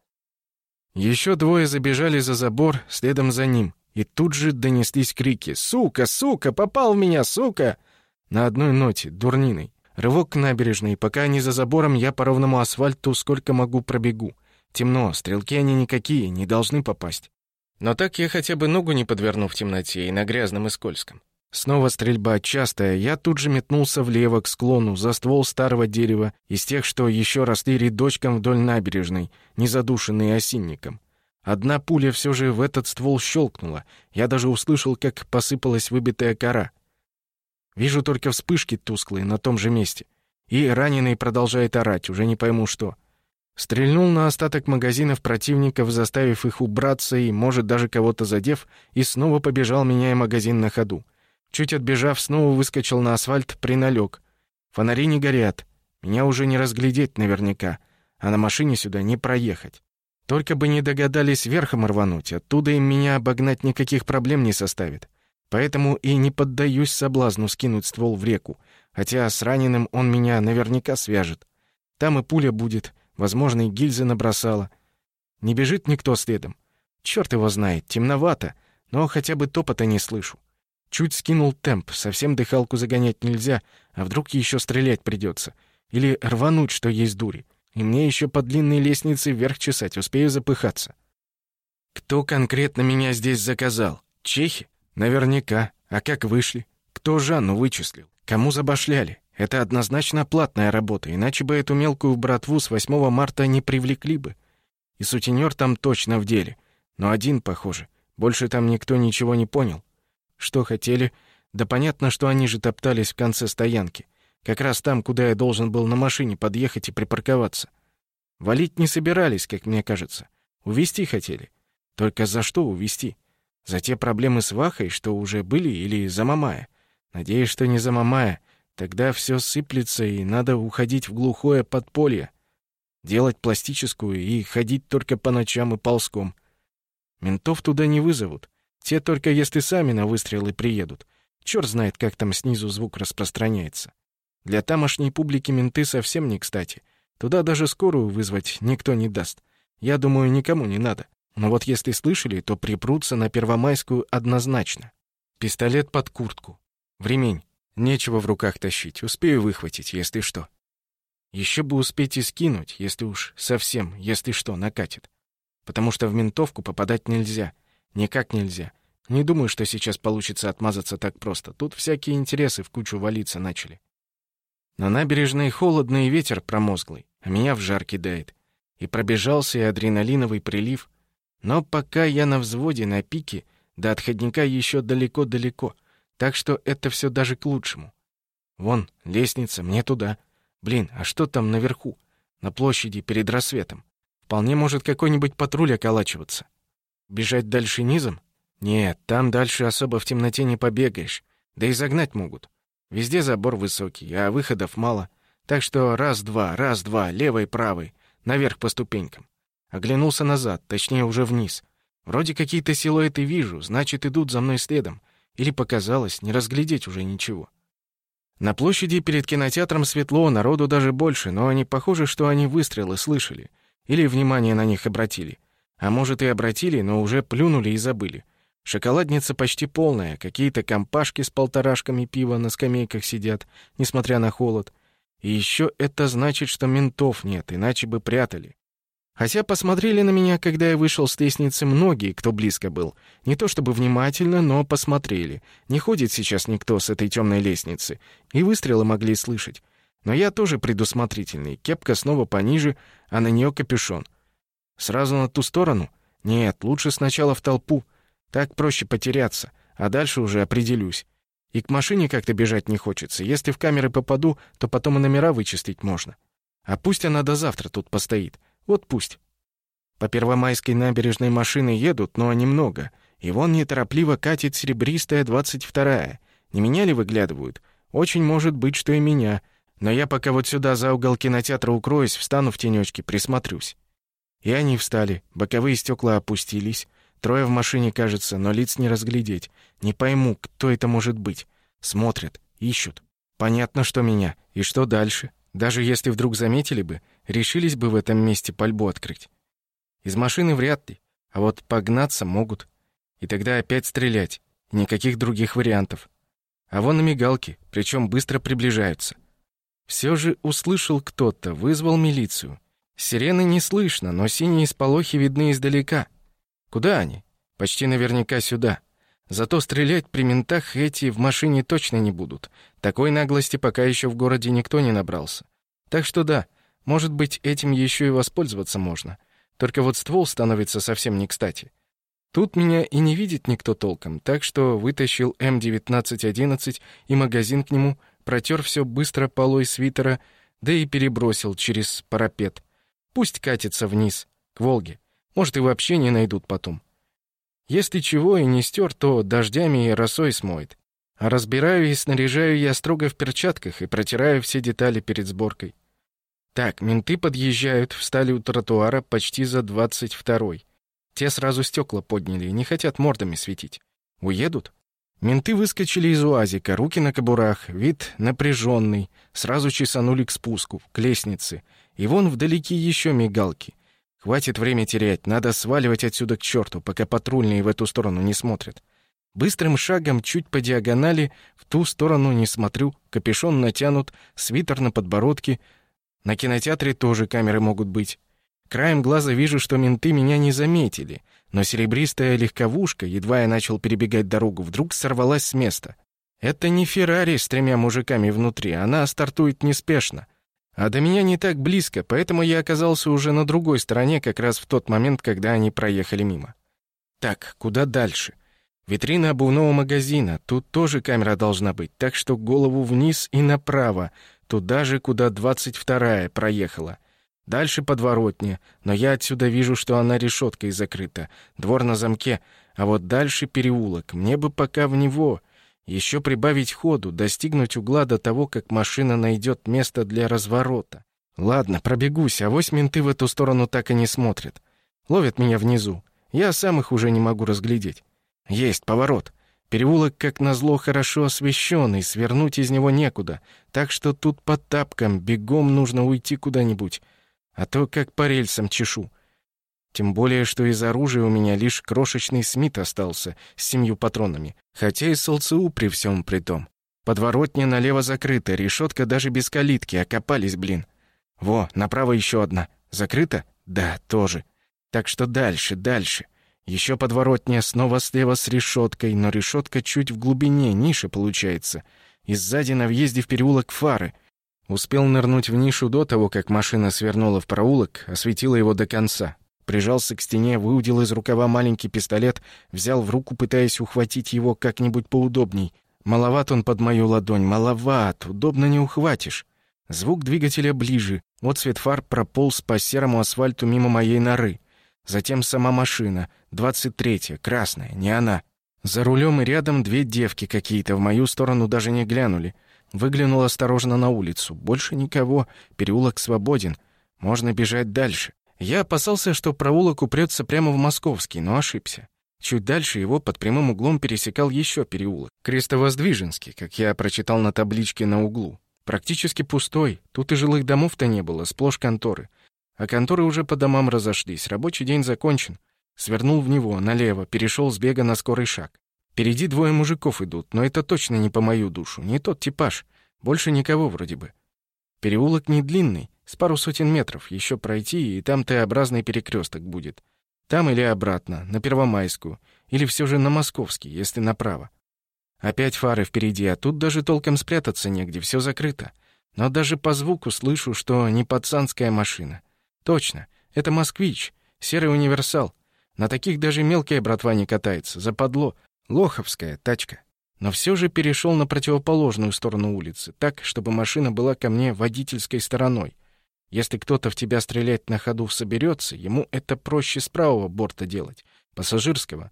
Еще двое забежали за забор, следом за ним. И тут же донеслись крики «Сука! Сука! Попал в меня, сука!» На одной ноте, дурниной. Рывок к набережной, пока они за забором, я по ровному асфальту сколько могу пробегу. Темно, стрелки они никакие, не должны попасть. Но так я хотя бы ногу не подверну в темноте и на грязном и скользком. Снова стрельба частая, я тут же метнулся влево к склону, за ствол старого дерева, из тех, что еще росли рядочком вдоль набережной, не задушенные осинником. Одна пуля все же в этот ствол щелкнула, я даже услышал, как посыпалась выбитая кора. Вижу только вспышки тусклые на том же месте. И раненый продолжает орать, уже не пойму что. Стрельнул на остаток магазинов противников, заставив их убраться и, может, даже кого-то задев, и снова побежал, меняя магазин на ходу. Чуть отбежав, снова выскочил на асфальт, приналег. Фонари не горят. Меня уже не разглядеть наверняка, а на машине сюда не проехать. Только бы не догадались верхом рвануть, оттуда им меня обогнать никаких проблем не составит. Поэтому и не поддаюсь соблазну скинуть ствол в реку, хотя с раненым он меня наверняка свяжет. Там и пуля будет, возможно, и гильзы набросала. Не бежит никто следом. Черт его знает, темновато, но хотя бы топота не слышу. Чуть скинул темп, совсем дыхалку загонять нельзя, а вдруг еще стрелять придется. Или рвануть, что есть дури. И мне еще по длинной лестнице вверх чесать, успею запыхаться. Кто конкретно меня здесь заказал? Чехи? Наверняка. А как вышли? Кто Жанну вычислил? Кому забашляли? Это однозначно платная работа, иначе бы эту мелкую братву с 8 марта не привлекли бы. И сутенер там точно в деле. Но один, похоже. Больше там никто ничего не понял. Что хотели? Да понятно, что они же топтались в конце стоянки. Как раз там, куда я должен был на машине подъехать и припарковаться. Валить не собирались, как мне кажется. Увести хотели. Только за что увести? За те проблемы с Вахой, что уже были, или за Мамая? Надеюсь, что не за Мамая. Тогда все сыплется, и надо уходить в глухое подполье. Делать пластическую и ходить только по ночам и ползком. Ментов туда не вызовут. Те только если сами на выстрелы приедут. Черт знает, как там снизу звук распространяется. Для тамошней публики менты совсем не кстати. Туда даже скорую вызвать никто не даст. Я думаю, никому не надо. Но вот если слышали, то припрутся на Первомайскую однозначно. Пистолет под куртку. В ремень. Нечего в руках тащить, успею выхватить, если что. Еще бы успеть и скинуть, если уж совсем, если что, накатит. Потому что в ментовку попадать нельзя. Никак нельзя. Не думаю, что сейчас получится отмазаться так просто. Тут всякие интересы в кучу валиться начали. На набережной холодный ветер промозглый, а меня в жар кидает. И пробежался и адреналиновый прилив. Но пока я на взводе, на пике, до отходника еще далеко-далеко — так что это все даже к лучшему. Вон, лестница, мне туда. Блин, а что там наверху? На площади перед рассветом. Вполне может какой-нибудь патруль околачиваться. Бежать дальше низом? Нет, там дальше особо в темноте не побегаешь. Да и загнать могут. Везде забор высокий, а выходов мало. Так что раз-два, раз-два, левый, правый, наверх по ступенькам. Оглянулся назад, точнее уже вниз. Вроде какие-то силуэты вижу, значит, идут за мной следом. Или показалось, не разглядеть уже ничего. На площади перед кинотеатром светло, народу даже больше, но они похоже, что они выстрелы слышали. Или внимание на них обратили. А может и обратили, но уже плюнули и забыли. Шоколадница почти полная, какие-то компашки с полторашками пива на скамейках сидят, несмотря на холод. И еще это значит, что ментов нет, иначе бы прятали. Хотя посмотрели на меня, когда я вышел с лестницы многие, кто близко был. Не то чтобы внимательно, но посмотрели. Не ходит сейчас никто с этой темной лестницы. И выстрелы могли слышать. Но я тоже предусмотрительный. Кепка снова пониже, а на нее капюшон. Сразу на ту сторону? Нет, лучше сначала в толпу. Так проще потеряться, а дальше уже определюсь. И к машине как-то бежать не хочется. Если в камеры попаду, то потом и номера вычислить можно. А пусть она до завтра тут постоит. Вот пусть. По Первомайской набережной машины едут, но немного. И вон неторопливо катит серебристая двадцать вторая. Не меня ли выглядывают? Очень может быть, что и меня. Но я пока вот сюда за угол кинотеатра укроюсь, встану в тенечке, присмотрюсь. И они встали, боковые стекла опустились. Трое в машине, кажется, но лиц не разглядеть. Не пойму, кто это может быть. Смотрят, ищут. Понятно, что меня. И что дальше? Даже если вдруг заметили бы, решились бы в этом месте пальбу открыть. Из машины вряд ли, а вот погнаться могут. И тогда опять стрелять. никаких других вариантов. А вон и мигалки, причем быстро приближаются. Все же услышал кто-то, вызвал милицию. Сирены не слышно, но синие сполохи видны издалека. Куда они? Почти наверняка сюда. Зато стрелять при ментах эти в машине точно не будут. Такой наглости пока еще в городе никто не набрался. Так что да, может быть, этим еще и воспользоваться можно. Только вот ствол становится совсем не кстати. Тут меня и не видит никто толком, так что вытащил М1911 и магазин к нему, протер все быстро полой свитера, да и перебросил через парапет. Пусть катится вниз, к Волге. Может, и вообще не найдут потом. Если чего и не стер, то дождями и росой смоет. А разбираю и снаряжаю я строго в перчатках и протираю все детали перед сборкой. Так, менты подъезжают, встали у тротуара почти за двадцать второй. Те сразу стекла подняли и не хотят мордами светить. Уедут? Менты выскочили из уазика, руки на кобурах, вид напряженный, сразу чесанули к спуску, к лестнице. И вон вдалеке еще мигалки — Хватит время терять, надо сваливать отсюда к черту, пока патрульные в эту сторону не смотрят. Быстрым шагом, чуть по диагонали, в ту сторону не смотрю, капюшон натянут, свитер на подбородке. На кинотеатре тоже камеры могут быть. Краем глаза вижу, что менты меня не заметили, но серебристая легковушка, едва я начал перебегать дорогу, вдруг сорвалась с места. Это не Феррари с тремя мужиками внутри, она стартует неспешно. А до меня не так близко, поэтому я оказался уже на другой стороне как раз в тот момент, когда они проехали мимо. Так, куда дальше? Витрина обувного магазина. Тут тоже камера должна быть, так что голову вниз и направо, туда же, куда двадцать вторая проехала. Дальше подворотня, но я отсюда вижу, что она решеткой закрыта. Двор на замке, а вот дальше переулок. Мне бы пока в него. Еще прибавить ходу, достигнуть угла до того, как машина найдет место для разворота. Ладно, пробегусь, а вось менты в эту сторону так и не смотрят. Ловят меня внизу. Я сам их уже не могу разглядеть. Есть поворот. Переулок, как назло, хорошо освещенный, свернуть из него некуда. Так что тут по тапкам, бегом нужно уйти куда-нибудь. А то как по рельсам чешу. Тем более, что из оружия у меня лишь крошечный Смит остался с семью патронами. Хотя и с ЛЦУ при всем при том. Подворотня налево закрыта, решетка даже без калитки, окопались, блин. Во, направо еще одна. Закрыта? Да, тоже. Так что дальше, дальше. Еще подворотня снова слева с решеткой, но решетка чуть в глубине, ниша получается. И сзади на въезде в переулок фары. Успел нырнуть в нишу до того, как машина свернула в проулок, осветила его до конца. Прижался к стене, выудил из рукава маленький пистолет, взял в руку, пытаясь ухватить его как-нибудь поудобней. Маловат он под мою ладонь, маловат, удобно не ухватишь. Звук двигателя ближе. Вот свет фар прополз по серому асфальту мимо моей норы. Затем сама машина, двадцать третья, красная, не она. За рулем и рядом две девки какие-то в мою сторону даже не глянули. Выглянул осторожно на улицу. Больше никого, переулок свободен. Можно бежать дальше. Я опасался, что проулок упрется прямо в Московский, но ошибся. Чуть дальше его под прямым углом пересекал еще переулок. Крестовоздвиженский, как я прочитал на табличке на углу. Практически пустой, тут и жилых домов-то не было, сплошь конторы. А конторы уже по домам разошлись, рабочий день закончен. Свернул в него, налево, перешел с бега на скорый шаг. Впереди двое мужиков идут, но это точно не по мою душу, не тот типаж. Больше никого вроде бы. Переулок не длинный, с пару сотен метров еще пройти, и там Т-образный перекресток будет. Там или обратно, на Первомайскую, или все же на Московский, если направо. Опять фары впереди, а тут даже толком спрятаться негде, все закрыто. Но даже по звуку слышу, что не пацанская машина. Точно, это «Москвич», серый универсал. На таких даже мелкая братва не катается, западло. Лоховская тачка но все же перешел на противоположную сторону улицы, так, чтобы машина была ко мне водительской стороной. Если кто-то в тебя стрелять на ходу соберется, ему это проще с правого борта делать, пассажирского.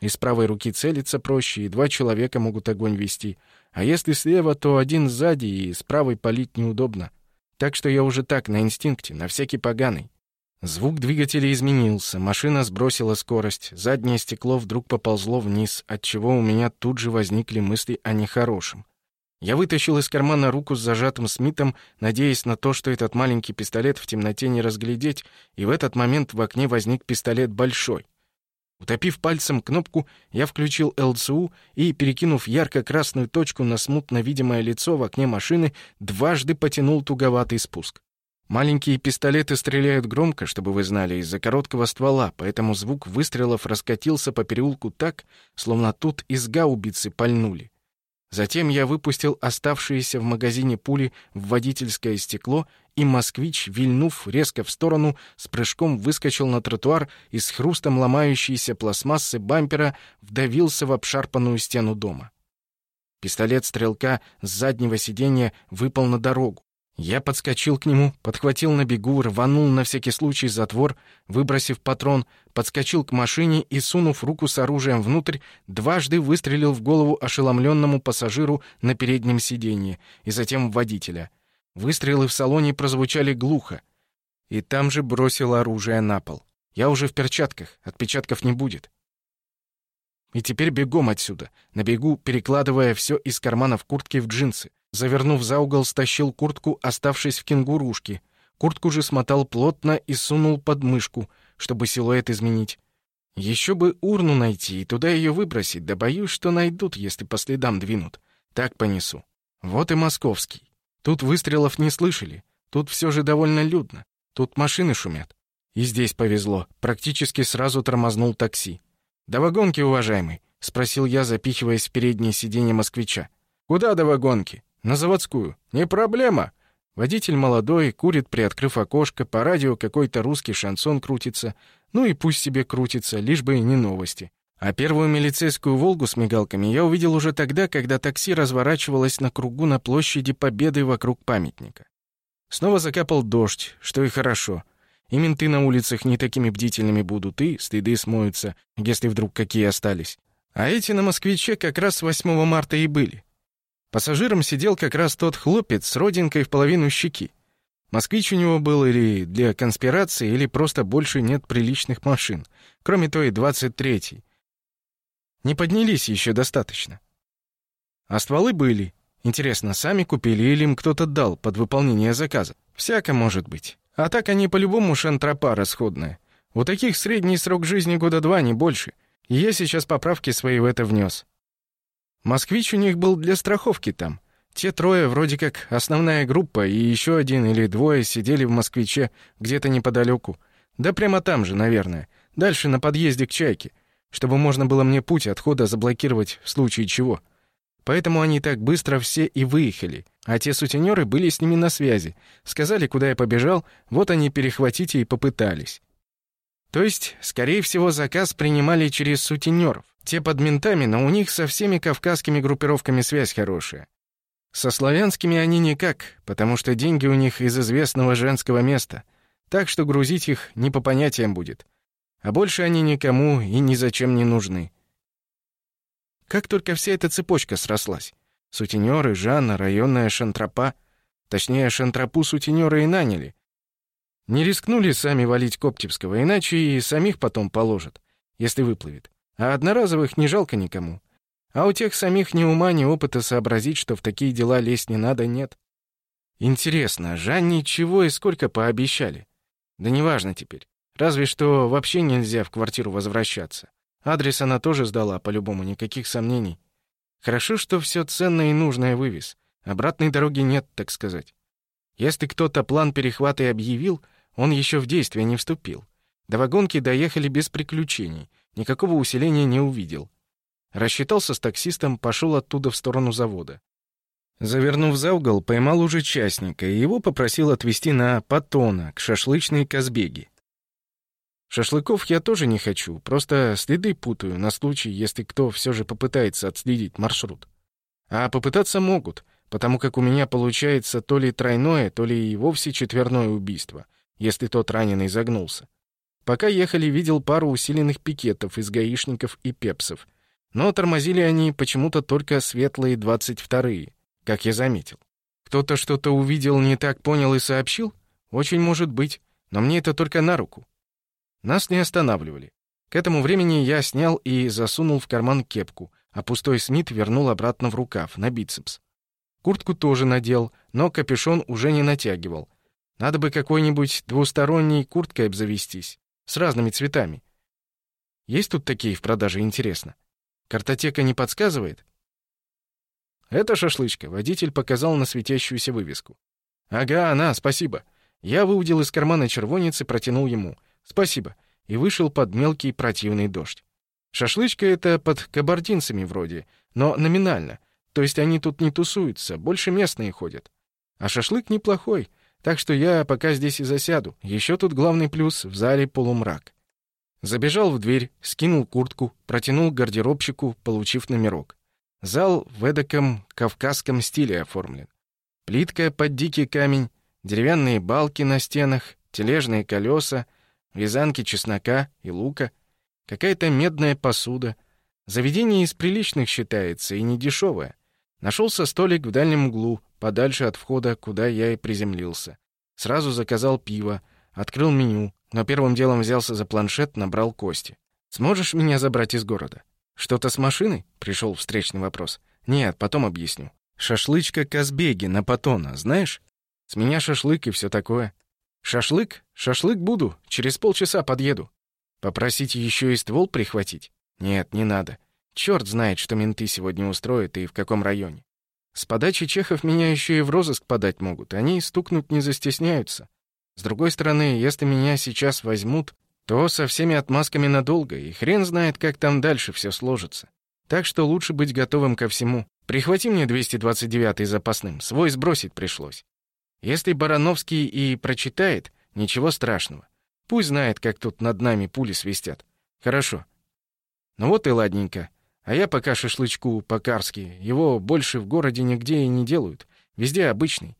И с правой руки целиться проще, и два человека могут огонь вести. А если слева, то один сзади, и с правой палить неудобно. Так что я уже так, на инстинкте, на всякий поганый. Звук двигателя изменился, машина сбросила скорость, заднее стекло вдруг поползло вниз, отчего у меня тут же возникли мысли о нехорошем. Я вытащил из кармана руку с зажатым Смитом, надеясь на то, что этот маленький пистолет в темноте не разглядеть, и в этот момент в окне возник пистолет большой. Утопив пальцем кнопку, я включил ЛЦУ и, перекинув ярко-красную точку на смутно видимое лицо в окне машины, дважды потянул туговатый спуск. Маленькие пистолеты стреляют громко, чтобы вы знали, из-за короткого ствола, поэтому звук выстрелов раскатился по переулку так, словно тут из гаубицы пальнули. Затем я выпустил оставшиеся в магазине пули в водительское стекло, и москвич, вильнув резко в сторону, с прыжком выскочил на тротуар и с хрустом ломающейся пластмассы бампера вдавился в обшарпанную стену дома. Пистолет стрелка с заднего сиденья выпал на дорогу. Я подскочил к нему, подхватил на бегу, рванул на всякий случай затвор, выбросив патрон, подскочил к машине и, сунув руку с оружием внутрь, дважды выстрелил в голову ошеломленному пассажиру на переднем сиденье и затем в водителя. Выстрелы в салоне прозвучали глухо. И там же бросил оружие на пол. Я уже в перчатках, отпечатков не будет. И теперь бегом отсюда, на бегу перекладывая все из карманов куртки в джинсы. Завернув за угол, стащил куртку, оставшись в кенгурушке. Куртку же смотал плотно и сунул под мышку, чтобы силуэт изменить. Еще бы урну найти и туда ее выбросить, да боюсь, что найдут, если по следам двинут. Так понесу. Вот и московский. Тут выстрелов не слышали. Тут все же довольно людно. Тут машины шумят. И здесь повезло. Практически сразу тормознул такси. «Да вагонки, уважаемый?» — спросил я, запихиваясь в переднее сиденье москвича. «Куда до вагонки?» «На заводскую». «Не проблема». Водитель молодой, курит, приоткрыв окошко, по радио какой-то русский шансон крутится. Ну и пусть себе крутится, лишь бы и не новости. А первую милицейскую «Волгу» с мигалками я увидел уже тогда, когда такси разворачивалось на кругу на площади Победы вокруг памятника. Снова закапал дождь, что и хорошо. И менты на улицах не такими бдительными будут, и стыды смоются, если вдруг какие остались. А эти на «Москвиче» как раз 8 марта и были. Пассажиром сидел как раз тот хлопец с родинкой в половину щеки. Москвич у него был или для конспирации, или просто больше нет приличных машин, кроме той 23-й. Не поднялись еще достаточно. А стволы были, Интересно, сами купили или им кто-то дал под выполнение заказа? Всяко может быть. А так они по-любому шантропа расходная. У таких средний срок жизни года два, не больше. И я сейчас поправки свои в это внес. Москвич у них был для страховки там. Те трое вроде как основная группа, и еще один или двое сидели в «Москвиче» где-то неподалеку. Да прямо там же, наверное. Дальше на подъезде к «Чайке», чтобы можно было мне путь отхода заблокировать в случае чего. Поэтому они так быстро все и выехали. А те сутенеры были с ними на связи. Сказали, куда я побежал, вот они перехватить и попытались. То есть, скорее всего, заказ принимали через сутенеров. Те под ментами, но у них со всеми кавказскими группировками связь хорошая. Со славянскими они никак, потому что деньги у них из известного женского места. Так что грузить их не по понятиям будет. А больше они никому и ни зачем не нужны. Как только вся эта цепочка срослась. Сутенеры, Жанна, районная шантропа. Точнее, шантропу сутенеры и наняли. Не рискнули сами валить Коптевского, иначе и самих потом положат, если выплывет. А одноразовых не жалко никому. А у тех самих ни ума, ни опыта сообразить, что в такие дела лезть не надо, нет. Интересно, Жанне чего и сколько пообещали? Да неважно теперь. Разве что вообще нельзя в квартиру возвращаться. Адрес она тоже сдала, по-любому, никаких сомнений. Хорошо, что все ценное и нужное вывез. Обратной дороги нет, так сказать. Если кто-то план перехвата и объявил, он еще в действие не вступил. До вагонки доехали без приключений, никакого усиления не увидел. Рассчитался с таксистом, пошел оттуда в сторону завода. Завернув за угол, поймал уже частника, и его попросил отвезти на Патона, к шашлычной Казбеге. Шашлыков я тоже не хочу, просто следы путаю на случай, если кто все же попытается отследить маршрут. А попытаться могут, потому как у меня получается то ли тройное, то ли и вовсе четверное убийство, если тот раненый загнулся. Пока ехали, видел пару усиленных пикетов из гаишников и пепсов, но тормозили они почему-то только светлые двадцать вторые, как я заметил. Кто-то что-то увидел, не так понял и сообщил? Очень может быть, но мне это только на руку. Нас не останавливали. К этому времени я снял и засунул в карман кепку, а пустой Смит вернул обратно в рукав, на бицепс. Куртку тоже надел, но капюшон уже не натягивал. Надо бы какой-нибудь двусторонней курткой обзавестись, с разными цветами. Есть тут такие в продаже, интересно? Картотека не подсказывает? Это шашлычка, водитель показал на светящуюся вывеску. Ага, она, спасибо. Я выудил из кармана червонец и протянул ему — «Спасибо», и вышел под мелкий противный дождь. Шашлычка это под кабардинцами вроде, но номинально, то есть они тут не тусуются, больше местные ходят. А шашлык неплохой, так что я пока здесь и засяду. Еще тут главный плюс — в зале полумрак. Забежал в дверь, скинул куртку, протянул гардеробщику, получив номерок. Зал в эдаком кавказском стиле оформлен. Плитка под дикий камень, деревянные балки на стенах, тележные колеса — вязанки чеснока и лука, какая-то медная посуда. Заведение из приличных считается и не дешевое. Нашелся столик в дальнем углу, подальше от входа, куда я и приземлился. Сразу заказал пиво, открыл меню, но первым делом взялся за планшет, набрал кости. «Сможешь меня забрать из города?» «Что-то с машиной?» — пришел встречный вопрос. «Нет, потом объясню. Шашлычка Казбеги на Патона, знаешь? С меня шашлык и все такое. «Шашлык? Шашлык буду. Через полчаса подъеду. Попросить еще и ствол прихватить? Нет, не надо. Черт знает, что менты сегодня устроят и в каком районе. С подачи чехов меня еще и в розыск подать могут. Они стукнуть не застесняются. С другой стороны, если меня сейчас возьмут, то со всеми отмазками надолго, и хрен знает, как там дальше все сложится. Так что лучше быть готовым ко всему. Прихвати мне 229-й запасным, свой сбросить пришлось. Если Барановский и прочитает, ничего страшного. Пусть знает, как тут над нами пули свистят. Хорошо. Ну вот и ладненько. А я пока шашлычку по-карски. Его больше в городе нигде и не делают. Везде обычный.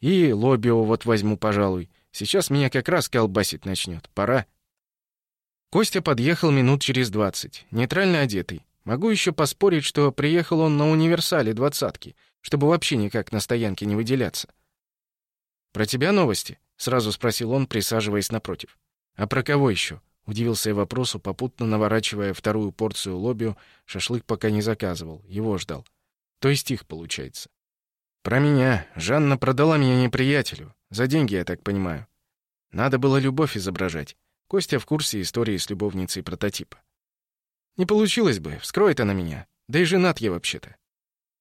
И лобио вот возьму, пожалуй. Сейчас меня как раз колбасить начнет. Пора. Костя подъехал минут через двадцать, нейтрально одетый. Могу еще поспорить, что приехал он на универсале двадцатки, чтобы вообще никак на стоянке не выделяться. «Про тебя новости?» — сразу спросил он, присаживаясь напротив. «А про кого еще?» — удивился я вопросу, попутно наворачивая вторую порцию лобио, шашлык пока не заказывал, его ждал. То есть их, получается. «Про меня. Жанна продала меня неприятелю. За деньги, я так понимаю. Надо было любовь изображать. Костя в курсе истории с любовницей прототипа. Не получилось бы, вскроет она меня. Да и женат я вообще-то.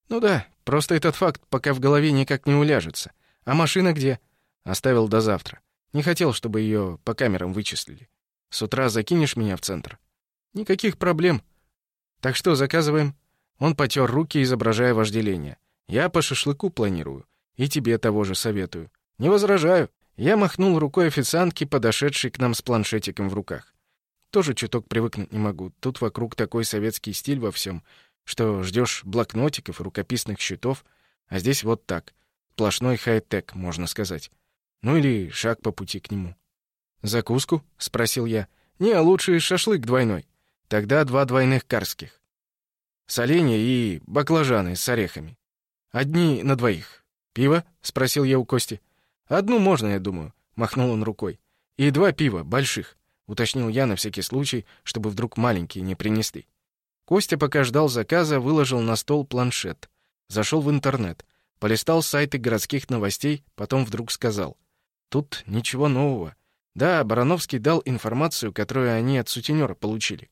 Ну да, просто этот факт пока в голове никак не уляжется. А машина где? Оставил до завтра. Не хотел, чтобы ее по камерам вычислили. С утра закинешь меня в центр? Никаких проблем. Так что, заказываем? Он потер руки, изображая вожделение. Я по шашлыку планирую. И тебе того же советую. Не возражаю. Я махнул рукой официантке, подошедшей к нам с планшетиком в руках. Тоже чуток привыкнуть не могу. Тут вокруг такой советский стиль во всем, что ждешь блокнотиков и рукописных счетов, а здесь вот так. Сплошной хай-тек, можно сказать. Ну или шаг по пути к нему. «Закуску?» — спросил я. «Не, лучше шашлык двойной. Тогда два двойных карских. Соленья и баклажаны с орехами. Одни на двоих. Пиво?» — спросил я у Кости. «Одну можно, я думаю», — махнул он рукой. «И два пива, больших», — уточнил я на всякий случай, чтобы вдруг маленькие не принесли. Костя, пока ждал заказа, выложил на стол планшет. Зашел в интернет, полистал сайты городских новостей, потом вдруг сказал. «Тут ничего нового. Да, Барановский дал информацию, которую они от сутенера получили».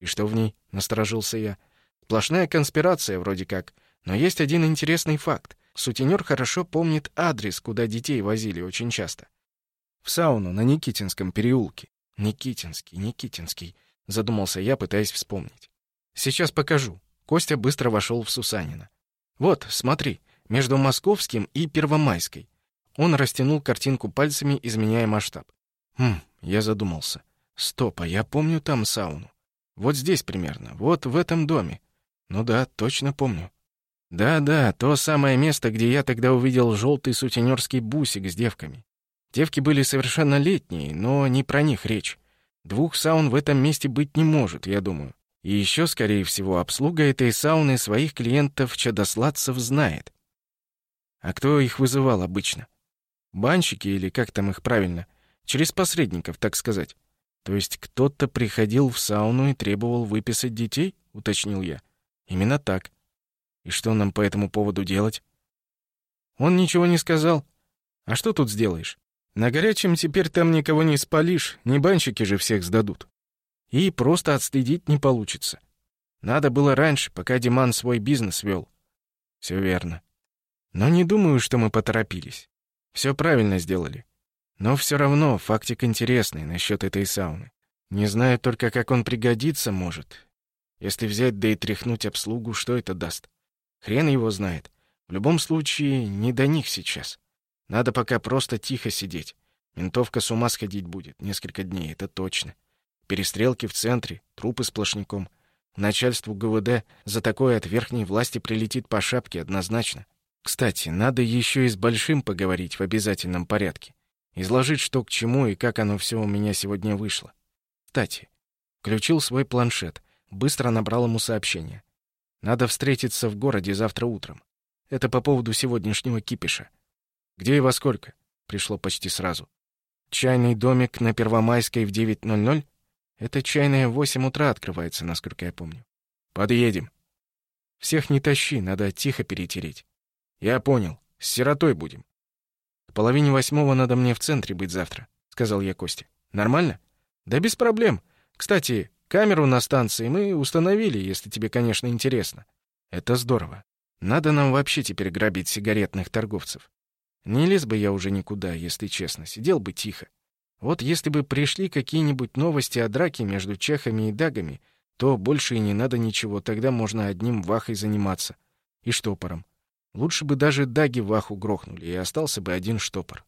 «И что в ней?» — насторожился я. «Сплошная конспирация вроде как. Но есть один интересный факт. Сутенер хорошо помнит адрес, куда детей возили очень часто. В сауну на Никитинском переулке. Никитинский, Никитинский, задумался я, пытаясь вспомнить. Сейчас покажу. Костя быстро вошел в Сусанина. Вот, смотри, между Московским и Первомайской. Он растянул картинку пальцами, изменяя масштаб. Хм, я задумался. Стоп, а я помню там сауну. Вот здесь примерно, вот в этом доме. Ну да, точно помню. Да-да, то самое место, где я тогда увидел желтый сутенерский бусик с девками. Девки были совершенно летние, но не про них речь. Двух саун в этом месте быть не может, я думаю. И еще, скорее всего, обслуга этой сауны своих клиентов-чадосладцев знает. А кто их вызывал обычно? Банщики или как там их правильно? Через посредников, так сказать. То есть кто-то приходил в сауну и требовал выписать детей, уточнил я. Именно так. И что нам по этому поводу делать? Он ничего не сказал. А что тут сделаешь? На горячем теперь там никого не спалишь, не банщики же всех сдадут. И просто отследить не получится. Надо было раньше, пока Диман свой бизнес вел. Все верно. Но не думаю, что мы поторопились. Все правильно сделали. Но все равно фактик интересный насчет этой сауны. Не знаю только, как он пригодится может. Если взять да и тряхнуть обслугу, что это даст? Хрен его знает. В любом случае, не до них сейчас. Надо пока просто тихо сидеть. Ментовка с ума сходить будет несколько дней, это точно. Перестрелки в центре, трупы сплошняком. Начальству ГВД за такое от верхней власти прилетит по шапке однозначно. Кстати, надо еще и с Большим поговорить в обязательном порядке. Изложить, что к чему и как оно все у меня сегодня вышло. Кстати, включил свой планшет, быстро набрал ему сообщение. Надо встретиться в городе завтра утром. Это по поводу сегодняшнего кипиша. Где и во сколько? Пришло почти сразу. Чайный домик на Первомайской в 9.00? Это чайная в 8 утра открывается, насколько я помню. Подъедем. Всех не тащи, надо тихо перетереть. Я понял. С сиротой будем. К половине восьмого надо мне в центре быть завтра, сказал я Косте. Нормально? Да без проблем. Кстати, Камеру на станции мы установили, если тебе, конечно, интересно. Это здорово. Надо нам вообще теперь грабить сигаретных торговцев. Не лез бы я уже никуда, если честно, сидел бы тихо. Вот если бы пришли какие-нибудь новости о драке между чехами и дагами, то больше и не надо ничего, тогда можно одним вахой заниматься. и штопором. Лучше бы даже даги в аху грохнули, и остался бы один штопор.